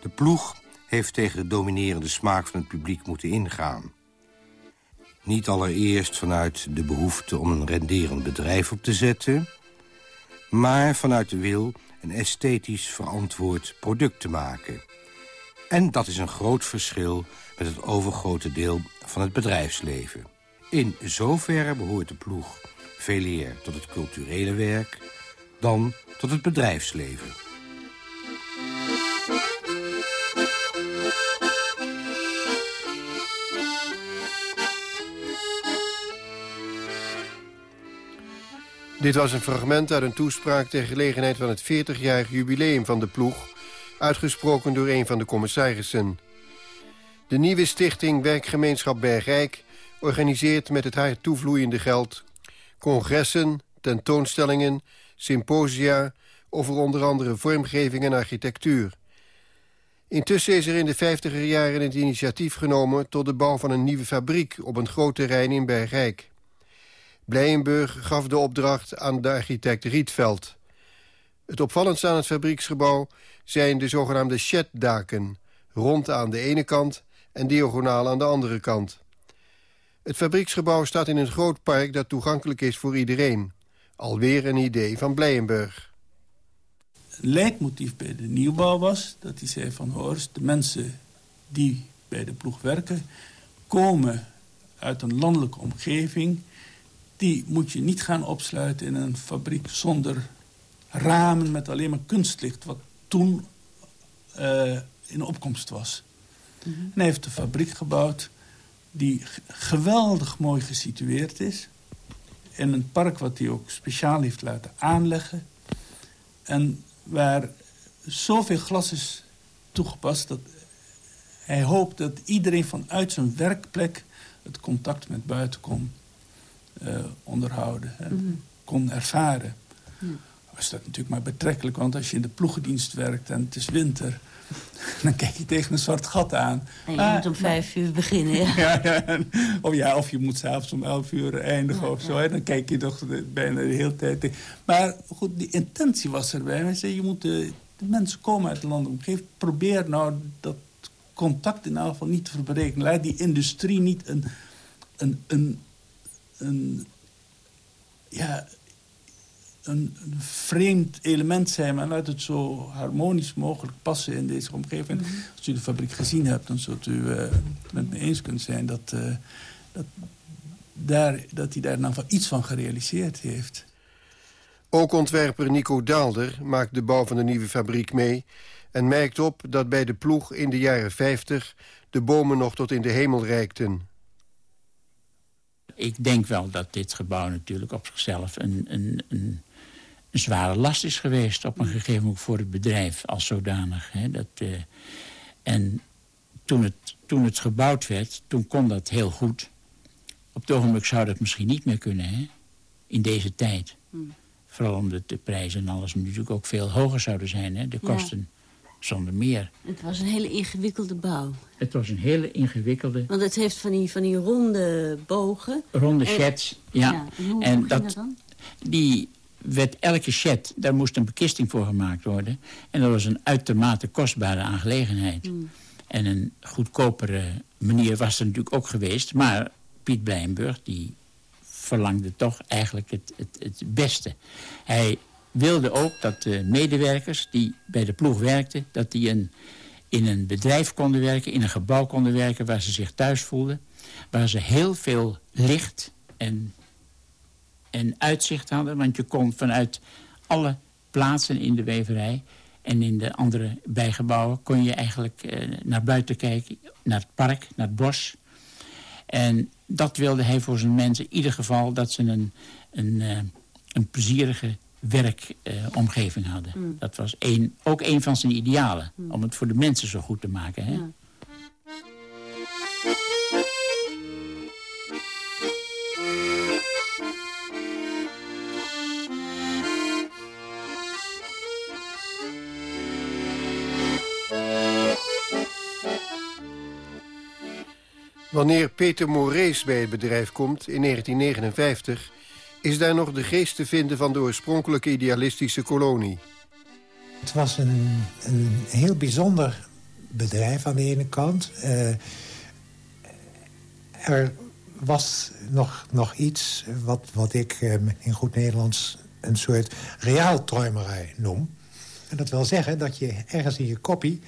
O: De ploeg heeft tegen de dominerende smaak van het publiek moeten ingaan. Niet allereerst vanuit de behoefte om een renderend bedrijf op te zetten... maar vanuit de wil een esthetisch verantwoord product te maken. En dat is een groot verschil met het overgrote deel van het bedrijfsleven. In zoverre behoort de ploeg veel eer tot het culturele werk dan tot het bedrijfsleven.
D: Dit was een fragment uit een toespraak ter gelegenheid van het 40-jarig jubileum van de ploeg... uitgesproken door een van de commissarissen. De nieuwe stichting Werkgemeenschap Bergrijk organiseert met het haar toevloeiende geld... congressen, tentoonstellingen, symposia... over onder andere vormgeving en architectuur. Intussen is er in de 50er jaren het initiatief genomen... tot de bouw van een nieuwe fabriek op een groot terrein in Bergrijk. Blijenburg gaf de opdracht aan de architect Rietveld. Het opvallendste aan het fabrieksgebouw zijn de zogenaamde shed-daken... rond aan de ene kant en diagonaal aan de andere kant. Het fabrieksgebouw staat in een groot park dat toegankelijk is voor iedereen. Alweer een idee van Blijenburg.
N: Leidmotief bij de nieuwbouw was dat hij zei van... Horst, de mensen die bij de ploeg werken... komen uit een landelijke omgeving die moet je niet gaan opsluiten in een fabriek zonder ramen met alleen maar kunstlicht, wat toen uh, in opkomst was. Mm En hij heeft een fabriek gebouwd die geweldig mooi gesitueerd is. In een park wat hij ook speciaal heeft laten aanleggen. En waar zoveel glas is toegepast dat hij hoopt dat iedereen vanuit zijn werkplek het contact met buiten kon uh, onderhouden. en mhm. Kon ervaren. Was dat natuurlijk maar betrekkelijk, want als je in de ploegendienst werkt en het is winter... dan kijk je tegen een zwart gat aan.
E: En je moet om vijf uur beginnen, ja.
N: ja, ja, of, ja of je moet s'avonds om elf uur eindigen of zo. Hè? Dan kijk je toch bijna de hele tijd... Maar goed, die intentie was erbij. We zeiden, je moet de, de mensen komen uit de landomgeving. Probeer nou dat contact in elk geval niet te verbreken. Laat die industrie niet een, een, een een, ja, een, vreemd element zijn... maar laat het zo harmonisch mogelijk passen in deze omgeving. Mhm. Als u de fabriek gezien hebt, dan zult u uh, met me eens kunnen zijn... dat, uh, dat, daar, dat hij daar nou van iets van gerealiseerd heeft.
D: Ook ontwerper Nico Daalder maakt de bouw van de nieuwe fabriek mee... en merkt op dat bij de ploeg in de jaren 50 de bomen nog tot in de hemel reikten.
M: Ik denk wel dat dit gebouw natuurlijk op zichzelf een, een, een, een zware last is geweest... op een gegeven moment voor het bedrijf als zodanig. Hè. Dat, uh, en toen het, toen het gebouwd werd, toen kon dat heel goed. Op het ogenblik zou dat misschien niet meer kunnen, hè? in deze tijd. Hmm. Vooral omdat de prijzen en alles natuurlijk ook veel hoger zouden zijn. Hè? De kosten zonder meer.
E: Het was een hele ingewikkelde bouw.
M: Het was een hele ingewikkelde...
E: Want het heeft van die, van die ronde bogen.
M: Ronde sheds, ja. ja.
E: En hoe, en dat, dat dan?
M: Die werd elke shed, daar moest een bekisting voor gemaakt worden. En dat was een uitermate kostbare aangelegenheid. Hmm. En een goedkopere manier was er natuurlijk ook geweest. Maar Piet Blijnburg, die verlangde toch eigenlijk het, het, het beste. Hij wilde ook dat de medewerkers die bij de ploeg werkten... dat die een, in een bedrijf konden werken, in een gebouw konden werken... waar ze zich thuis voelden. Waar ze heel veel licht en, en uitzicht hadden. Want je kon vanuit alle plaatsen in de weverij... en in de andere bijgebouwen kon je eigenlijk eh, naar buiten kijken. Naar het park, naar het bos. En dat wilde hij voor zijn mensen in ieder geval... dat ze een, een, uh, een plezierige werkomgeving uh, hadden. Mm. Dat was een, ook een van zijn idealen. Mm. Om het voor de mensen zo goed te maken. Hè? Ja.
D: Wanneer Peter Morees bij het bedrijf komt in 1959... is daar nog de geest te vinden van de oorspronkelijke idealistische kolonie.
P: Het was een, een heel bijzonder bedrijf aan de ene kant. Uh, er was nog, nog iets wat, wat ik uh, in goed Nederlands een soort reaaltruimerij noem. En dat wil zeggen dat je ergens in je kopie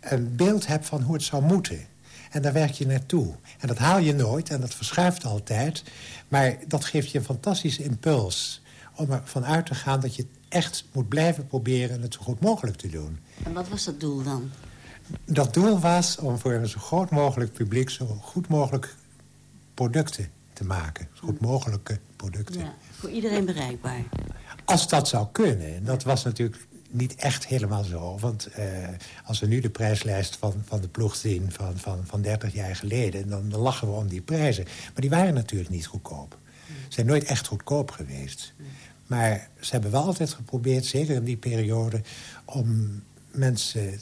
P: een beeld hebt van hoe het zou moeten. En daar werk je naartoe. En dat haal je nooit en dat verschuift altijd. Maar dat geeft je een fantastische impuls om ervan uit te gaan dat je echt moet blijven proberen het zo goed mogelijk te doen.
E: En wat was dat doel dan?
P: Dat doel was om voor een zo groot mogelijk publiek... zo goed mogelijk producten te maken. Zo goed mogelijke producten. Ja,
E: voor iedereen bereikbaar.
P: Als dat zou kunnen. Dat was natuurlijk niet echt helemaal zo. Want uh, als we nu de prijslijst van, van de ploeg zien van, van, van 30 jaar geleden... Dan, dan lachen we om die prijzen. Maar die waren natuurlijk niet goedkoop. Ze zijn nooit echt goedkoop geweest. Maar ze hebben wel altijd geprobeerd, zeker in die periode... om mensen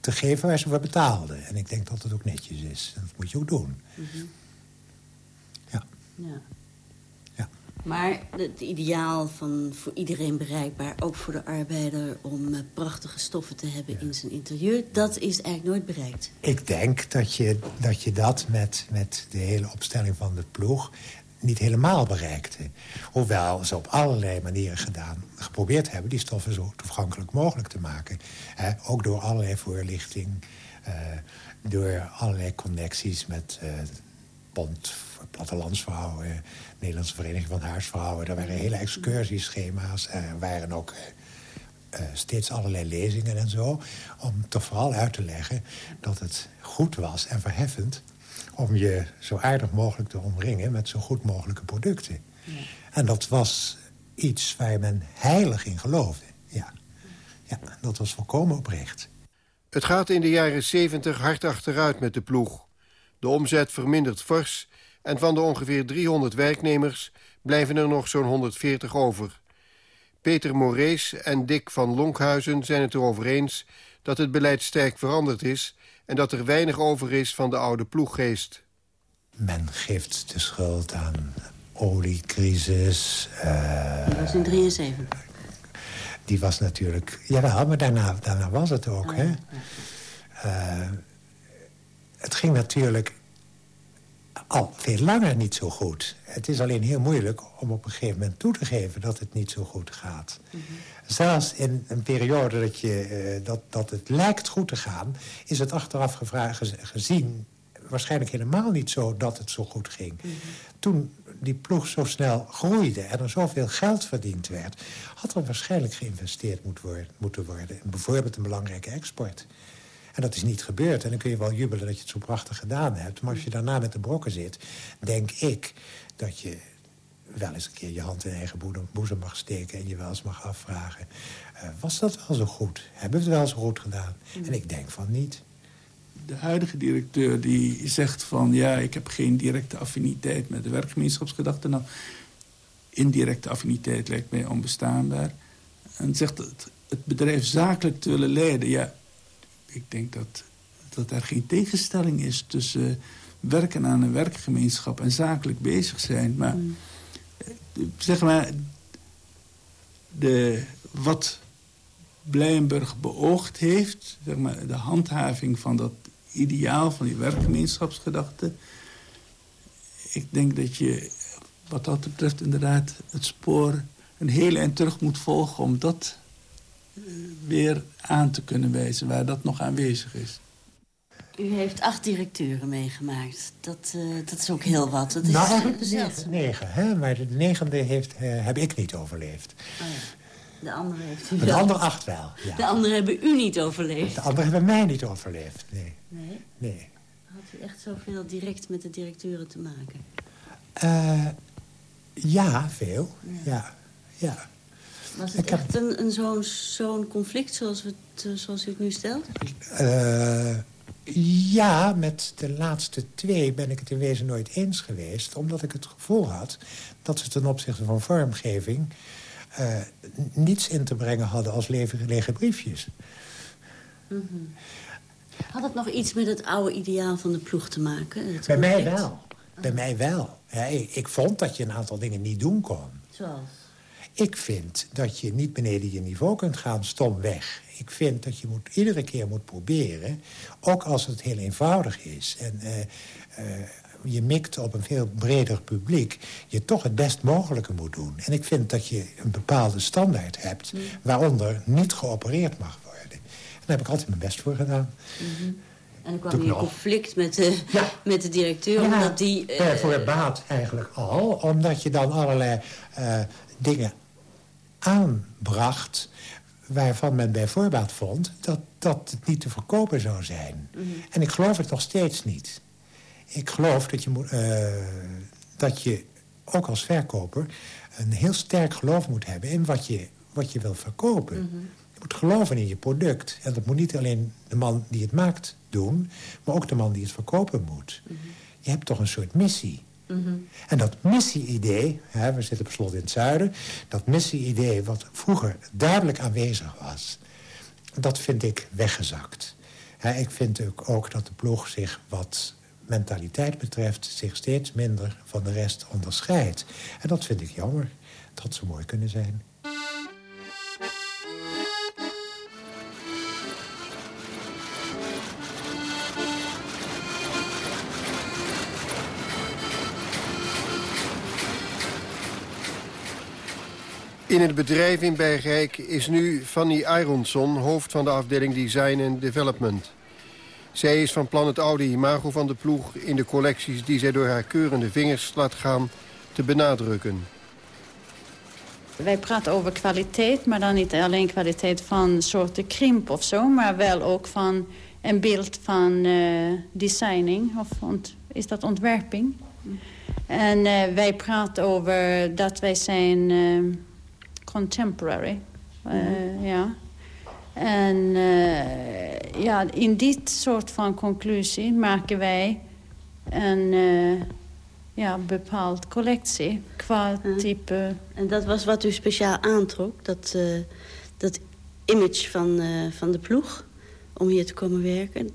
P: te geven waar ze voor betaalden. En ik denk dat het ook netjes is. Dat moet je ook doen. Mm -hmm. Ja.
E: ja. Maar het ideaal van voor iedereen bereikbaar, ook voor de arbeider... om uh, prachtige stoffen te hebben in zijn interieur, dat is eigenlijk nooit bereikt.
P: Ik denk dat je dat, je dat met, met de hele opstelling van de ploeg niet helemaal bereikte. Hoewel ze op allerlei manieren gedaan, geprobeerd hebben... die stoffen zo toegankelijk mogelijk te maken. He, ook door allerlei voorlichting, uh, door allerlei connecties met uh, Bond plattelandsvrouwen... Nederlandse Vereniging van Huisvrouwen. Er waren hele excursieschema's. Er waren ook uh, steeds allerlei lezingen en zo. Om toch vooral uit te leggen dat het goed was en verheffend... om je zo aardig mogelijk te omringen met zo goed mogelijke producten. Ja. En dat was iets waar men heilig in geloofde. Ja. ja, dat was volkomen oprecht.
D: Het gaat in de jaren 70 hard achteruit met de ploeg. De omzet vermindert fors en van de ongeveer 300 werknemers blijven er nog zo'n 140 over. Peter Morees en Dick van Lonkhuizen zijn het erover eens... dat het beleid sterk veranderd is... en dat er weinig over is van de oude ploeggeest.
P: Men geeft de schuld aan oliecrisis. Uh,
E: dat was in 73.
P: Die was natuurlijk... Jawel, maar daarna, daarna was het ook. Oh, hè? Uh, het ging natuurlijk al veel langer niet zo goed. Het is alleen heel moeilijk om op een gegeven moment toe te geven... dat het niet zo goed gaat. Mm -hmm. Zelfs in een periode dat, je, uh, dat, dat het lijkt goed te gaan... is het achteraf gevraagd, gezien waarschijnlijk helemaal niet zo dat het zo goed ging. Mm -hmm. Toen die ploeg zo snel groeide en er zoveel geld verdiend werd... had er waarschijnlijk geïnvesteerd moet worden, moeten worden. Bijvoorbeeld een belangrijke export. En dat is niet gebeurd. En dan kun je wel jubelen dat je het zo prachtig gedaan hebt. Maar als je daarna met de brokken zit, denk ik dat je wel eens een keer je hand in eigen boezem mag steken... en je wel eens mag afvragen, uh, was dat wel zo goed? Hebben we het wel zo goed gedaan? En ik denk van niet.
N: De huidige directeur die zegt van... ja, ik heb geen directe affiniteit met de werkgemeenschapsgedachte. Nou, indirecte affiniteit lijkt mij onbestaanbaar. En zegt het, het bedrijf zakelijk te willen leiden. Ja, ik denk dat, dat er geen tegenstelling is tussen werken aan een werkgemeenschap... en zakelijk bezig zijn. Maar... Mm zeg maar, de, wat Blijenburg beoogd heeft... Zeg maar, de handhaving van dat ideaal, van die werkgemeenschapsgedachte... ik denk dat je wat dat betreft inderdaad het spoor een hele eind terug moet volgen... om dat eh, weer aan te kunnen wijzen, waar dat nog aanwezig is.
E: U heeft acht directeuren meegemaakt. Dat, uh, dat is ook heel wat. Dat is
P: nou, negen, negen hè? maar de negende heeft, uh, heb ik niet overleefd. Oh, ja.
E: De andere heeft u
P: De andere acht wel, ja.
E: De andere hebben u niet overleefd?
P: De andere hebben mij niet overleefd, nee.
E: Nee?
P: Nee.
E: Had u echt zoveel direct met de directeuren te maken?
P: Uh, ja, veel. Ja, ja.
E: Was het ik echt heb... een, een zo'n zo'n conflict zoals, het, zoals u het nu stelt?
P: Ja, met de laatste twee ben ik het in wezen nooit eens geweest. Omdat ik het gevoel had dat ze ten opzichte van vormgeving... Uh, niets in te brengen hadden als lege, lege briefjes.
E: Mm -hmm. Had het nog iets met het oude ideaal van de ploeg te maken?
P: Bij mij wel. Bij mij wel. Ja, ik, ik vond dat je een aantal dingen niet doen kon.
E: Zoals?
P: Ik vind dat je niet beneden je niveau kunt gaan, stomweg. Ik vind dat je moet, iedere keer moet proberen, ook als het heel eenvoudig is... en uh, uh, je mikt op een veel breder publiek... je toch het best mogelijke moet doen. En ik vind dat je een bepaalde standaard hebt... Mm. waaronder niet geopereerd mag worden. En daar heb ik altijd mijn best voor gedaan.
E: Mm -hmm. En er kwam hier een conflict met de, ja. met de directeur, ja, omdat die...
P: Uh, voor het baat eigenlijk al, omdat je dan allerlei uh, dingen aanbracht waarvan men bij voorbaat vond dat, dat het niet te verkopen zou zijn. Mm -hmm. En ik geloof het nog steeds niet. Ik geloof dat je, moet, uh, dat je ook als verkoper een heel sterk geloof moet hebben... in wat je, wat je wil verkopen. Mm -hmm. Je moet geloven in je product. En dat moet niet alleen de man die het maakt doen... maar ook de man die het verkopen moet. Mm -hmm. Je hebt toch een soort missie. -hmm. En dat missie-idee, we zitten op in het zuiden... dat missie-idee wat vroeger duidelijk aanwezig was... dat vind ik weggezakt. Ik vind ook, ook dat de ploeg zich wat mentaliteit betreft... zich steeds minder van de rest onderscheidt. En dat vind ik jammer. Dat zo mooi kunnen zijn.
D: In het bedrijf in Bergrijk is nu Fanny Aronson... hoofd van de afdeling Design and Development. Zij is van plan het oude imago van de ploeg... in de collecties die zij door haar keurende vingers laat gaan te benadrukken.
Q: Wij praten over kwaliteit, maar dan niet alleen kwaliteit van soorten krimp of zo... maar wel ook van een beeld van uh, designing, of ont, is dat ontwerping. En uh, wij praten over dat wij zijn... Uh, contemporary. Mm ja. En uh, ja, in dit soort van conclusie maken wij een uh, ja, bepaald collectie qua type.
E: En dat was wat u speciaal aantrok, dat, uh, dat image van, van de ploeg, om hier te komen werken?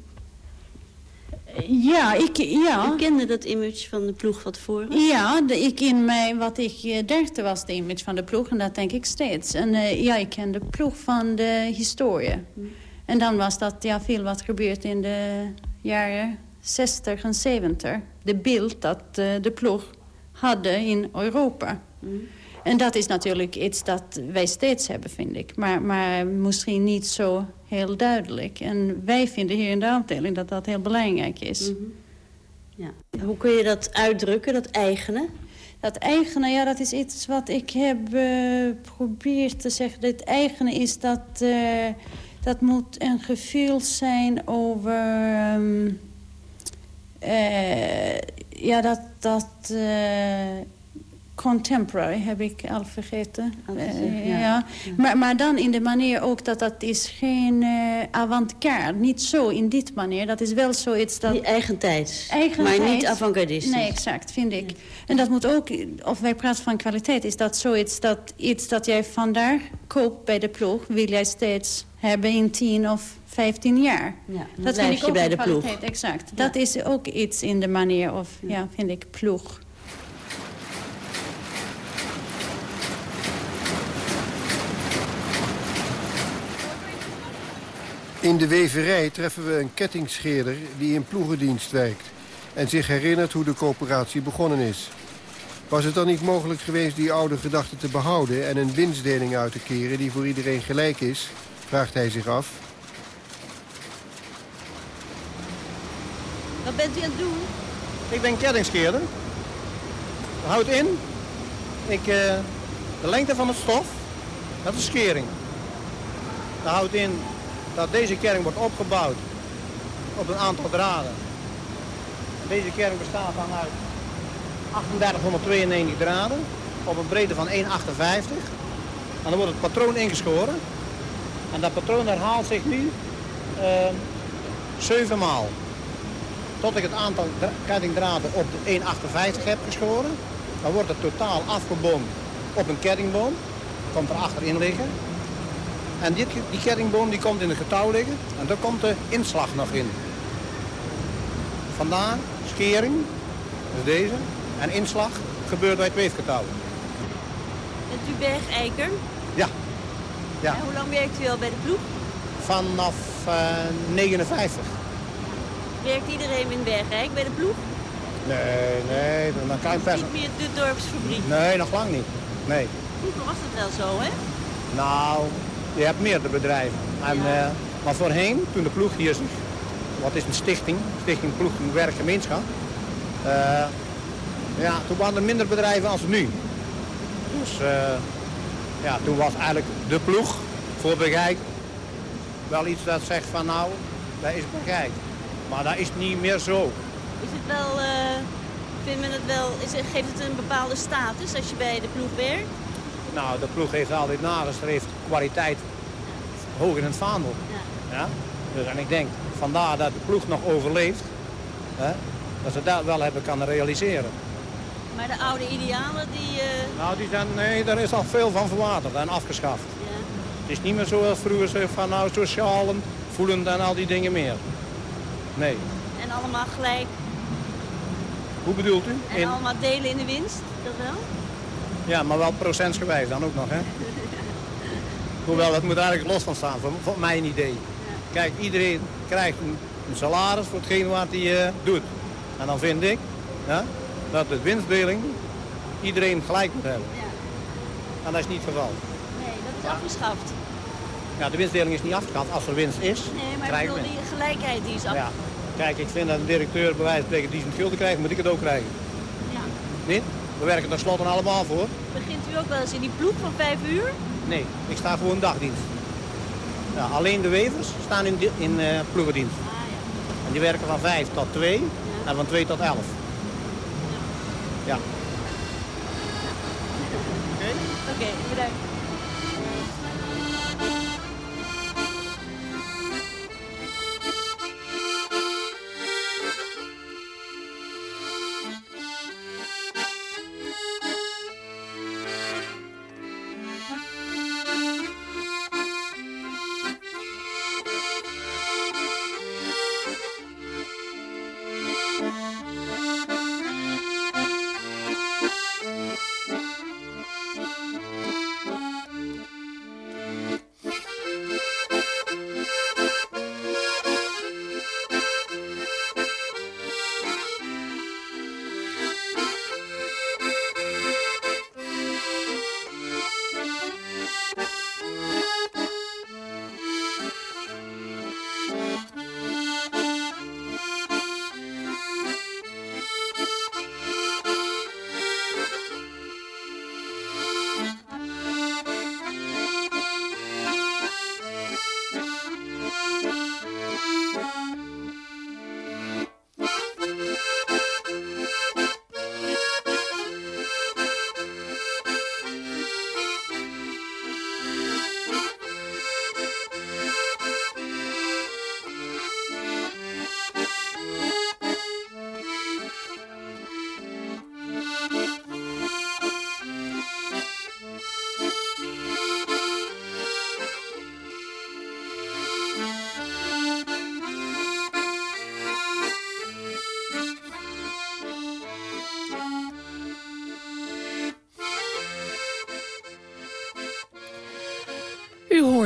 Q: Ja, ik, ja.
E: U kende dat image van de ploeg wat voor
Q: Ja, de, ik in mij, wat ik dacht was de image van de ploeg. En dat denk ik steeds. En uh, ja, ik ken de ploeg van de historie. Hm. En dan was dat ja, veel wat gebeurd in de jaren 60 en 70. De beeld dat uh, de ploeg hadden in Europa. Hm. En dat is natuurlijk iets dat wij steeds hebben, vind ik. Maar, maar misschien niet zo heel duidelijk. En wij vinden hier in de afdeling dat dat heel belangrijk is. Mm
E: -hmm. ja. Hoe kun je dat uitdrukken, dat eigene?
Q: Dat eigene, ja, dat is iets wat ik heb geprobeerd te zeggen. Het eigene is dat... dat moet een gevoel zijn over... Ehm, ja, dat... dat contemporary heb ik al vergeten. Uh, ja. ja. Maar, maar dan in de manier ook dat dat is geen uh, avant-garde. Niet zo in dit manier. Dat is wel zoiets dat...
E: Die eigen tijd. maar niet avant-gardistisch.
Q: Nee, exact, vind ik. En dat moet ook, of wij praten van kwaliteit... is dat zoiets dat iets dat jij vandaag koopt bij de ploeg... wil jij steeds hebben in tien of 15 jaar.
E: Ja, dat vind ik ook bij de kwaliteit, ploeg.
Q: Exact. Dat is ook iets in de manier of, ja, vind ik, ploeg.
D: In de weverij treffen we een kettingscheerder die in ploegendienst werkt... en zich herinnert hoe de coöperatie begonnen is. Was het dan niet mogelijk geweest die oude gedachte te behouden... en een winstdeling uit te keren die voor iedereen gelijk is? Vraagt hij zich af.
E: Wat bent u aan het doen?
R: Ik ben kettingscheerder. Houd in. Ik, uh, de lengte van het stof, dat is schering. Dat houdt in dat deze kering wordt opgebouwd op een aantal draden. Deze kering bestaat dan uit 3892 draden op een breedte van 1,58. En dan wordt het patroon ingeschoren. En dat patroon herhaalt zich nu uh, 7 maal. Tot ik het aantal kettingdraden op de 1,58 heb geschoren. Dan wordt het totaal afgeboomd op een kettingboom. Komt er achterin liggen. En dit, die kettingboom die komt in het getouw liggen en daar komt de inslag nog in. Vandaar schering, dus deze, en inslag gebeurt bij het weefgetouw.
E: Bent u bergeiker?
R: Ja. ja.
E: En hoe lang werkt u al bij de ploeg?
R: Vanaf uh, 59.
E: Werkt iedereen in Bergrijk bij de ploeg?
R: Nee, nee, dan kan je
E: best... Niet meer de dorpsfabriek?
R: Nee, nog lang niet. Nee.
E: Vroeger was het wel zo, hè?
R: Nou, je hebt meerdere bedrijven. En, uh, maar voorheen, toen de ploeg hier zich, wat is een stichting, Stichting Ploeg Werkgemeenschap, uh, ja, toen waren er minder bedrijven als nu. Dus uh, ja, toen was eigenlijk de ploeg voor Begijk wel iets dat zegt van nou, dat is Begijk. Maar dat is niet meer zo.
E: Is het wel, uh, vindt men het wel, is geeft het een bepaalde status als je bij de ploeg werkt?
R: Nou, de ploeg heeft altijd nagestreefd kwaliteit hoog in het vaandel. Ja. ja? Dus, en ik denk, vandaar dat de ploeg nog overleeft, hè, dat ze dat wel hebben kunnen realiseren.
E: Maar de oude idealen, die... Uh...
R: Nou, die zijn, nee, daar is al veel van verwaterd en afgeschaft. Ja. Het is niet meer zoals vroeger van nou sociaal voelend en al die dingen meer. Nee.
E: En allemaal gelijk?
R: Hoe bedoelt u?
E: En allemaal delen in de winst, dat wel?
R: Ja, maar wel procentsgewijs dan ook nog, hè? Hoewel, dat moet eigenlijk los van staan, voor, voor mijn idee. Kijk, iedereen krijgt een, een, salaris voor hetgeen wat hij uh, doet. En dan vind ik ja, dat de winstdeling iedereen gelijk moet hebben. Ja. En dat is niet het geval.
E: Nee, dat is afgeschaft.
R: Ja, de winstdeling is niet afgeschaft. Als er winst is,
E: Nee, maar ik bedoel, die gelijkheid die is af. Ja.
R: Kijk, ik vind dat een directeur bij wijze van spreken die zijn gulden krijgt, moet ik het ook krijgen. Ja. Niet? We werken er slotte allemaal voor.
E: Begint u ook wel eens in die ploeg van vijf uur?
R: Nee, ik sta gewoon dagdienst. Ja, alleen de wevers staan in, in uh, ploegendienst. Ah, ja. En die werken van 5 tot 2 ja. en van 2 tot 11. Ja.
E: Oké? Okay. Oké, okay, bedankt.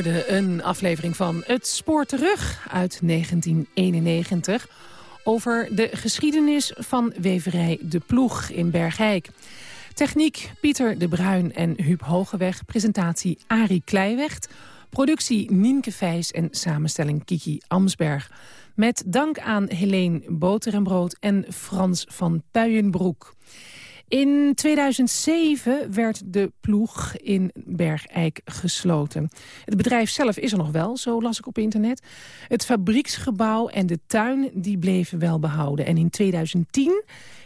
C: Een aflevering van Het Spoor Terug uit 1991... over de geschiedenis van weverij De Ploeg in Bergijk. Techniek Pieter de Bruin en Huub Hogeweg. Presentatie Arie Kleiwecht. Productie Nienke Vijs en samenstelling Kiki Amsberg. Met dank aan Helene Boter en Frans van Puijenbroek. In 2007 werd de ploeg in Bergijk gesloten. Het bedrijf zelf is er nog wel, zo las ik op internet. Het fabrieksgebouw en de tuin die bleven wel behouden. En in 2010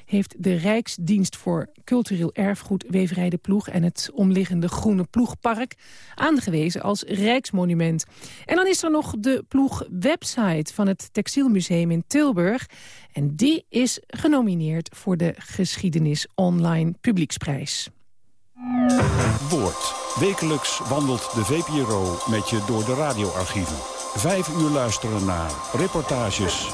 C: heeft de Rijksdienst voor Cultureel Erfgoed Weverij de Ploeg... en het omliggende Groene Ploegpark aangewezen als Rijksmonument. En dan is er nog de ploeg-website van het Textielmuseum in Tilburg. En die is genomineerd voor de Geschiedenis Online Publieksprijs.
S: Woord. Wekelijks wandelt de VPRO met je door de radioarchieven. Vijf uur luisteren naar reportages...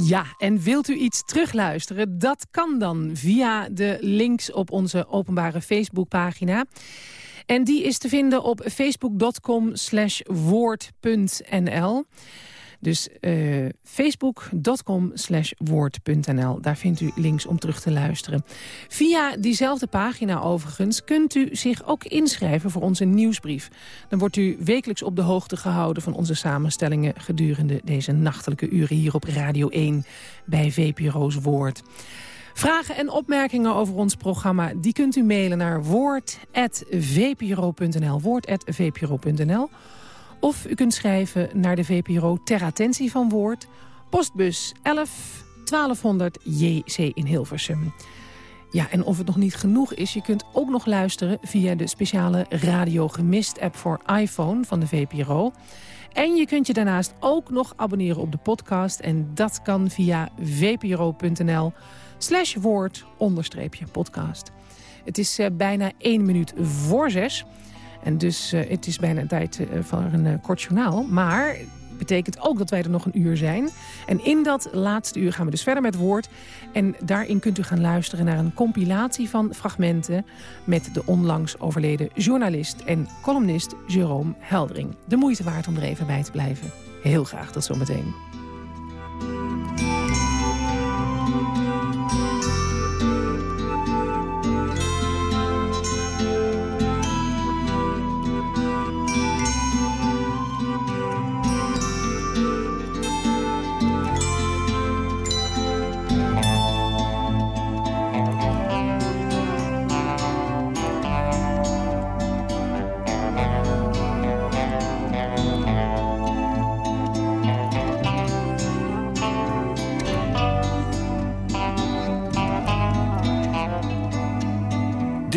C: Ja, en wilt u iets terugluisteren? Dat kan dan via de links op onze openbare Facebookpagina. En die is te vinden op facebook.com woord.nl. Dus uh, facebook.com slash woord.nl. Daar vindt u links om terug te luisteren. Via diezelfde pagina overigens kunt u zich ook inschrijven voor onze nieuwsbrief. Dan wordt u wekelijks op de hoogte gehouden van onze samenstellingen... gedurende deze nachtelijke uren hier op Radio 1 bij VPRO's Woord. Vragen en opmerkingen over ons programma... die kunt u mailen naar woord.vpro.nl. Woord.vpro.nl. Of u kunt schrijven naar de VPRO ter attentie van Woord. Postbus 11 1200 JC in Hilversum. Ja, en of het nog niet genoeg is, je kunt ook nog luisteren... via de speciale Radio Gemist-app voor iPhone van de VPRO. En je kunt je daarnaast ook nog abonneren op de podcast. En dat kan via vpro.nl slash woord onderstreepje podcast. Het is uh, bijna één minuut voor zes... En dus uh, het is bijna tijd uh, voor een uh, kort journaal. Maar betekent ook dat wij er nog een uur zijn. En in dat laatste uur gaan we dus verder met woord. En daarin kunt u gaan luisteren naar een compilatie van fragmenten... met de onlangs overleden journalist en columnist Jerome Heldering. De moeite waard om er even bij te blijven. Heel graag, tot zometeen.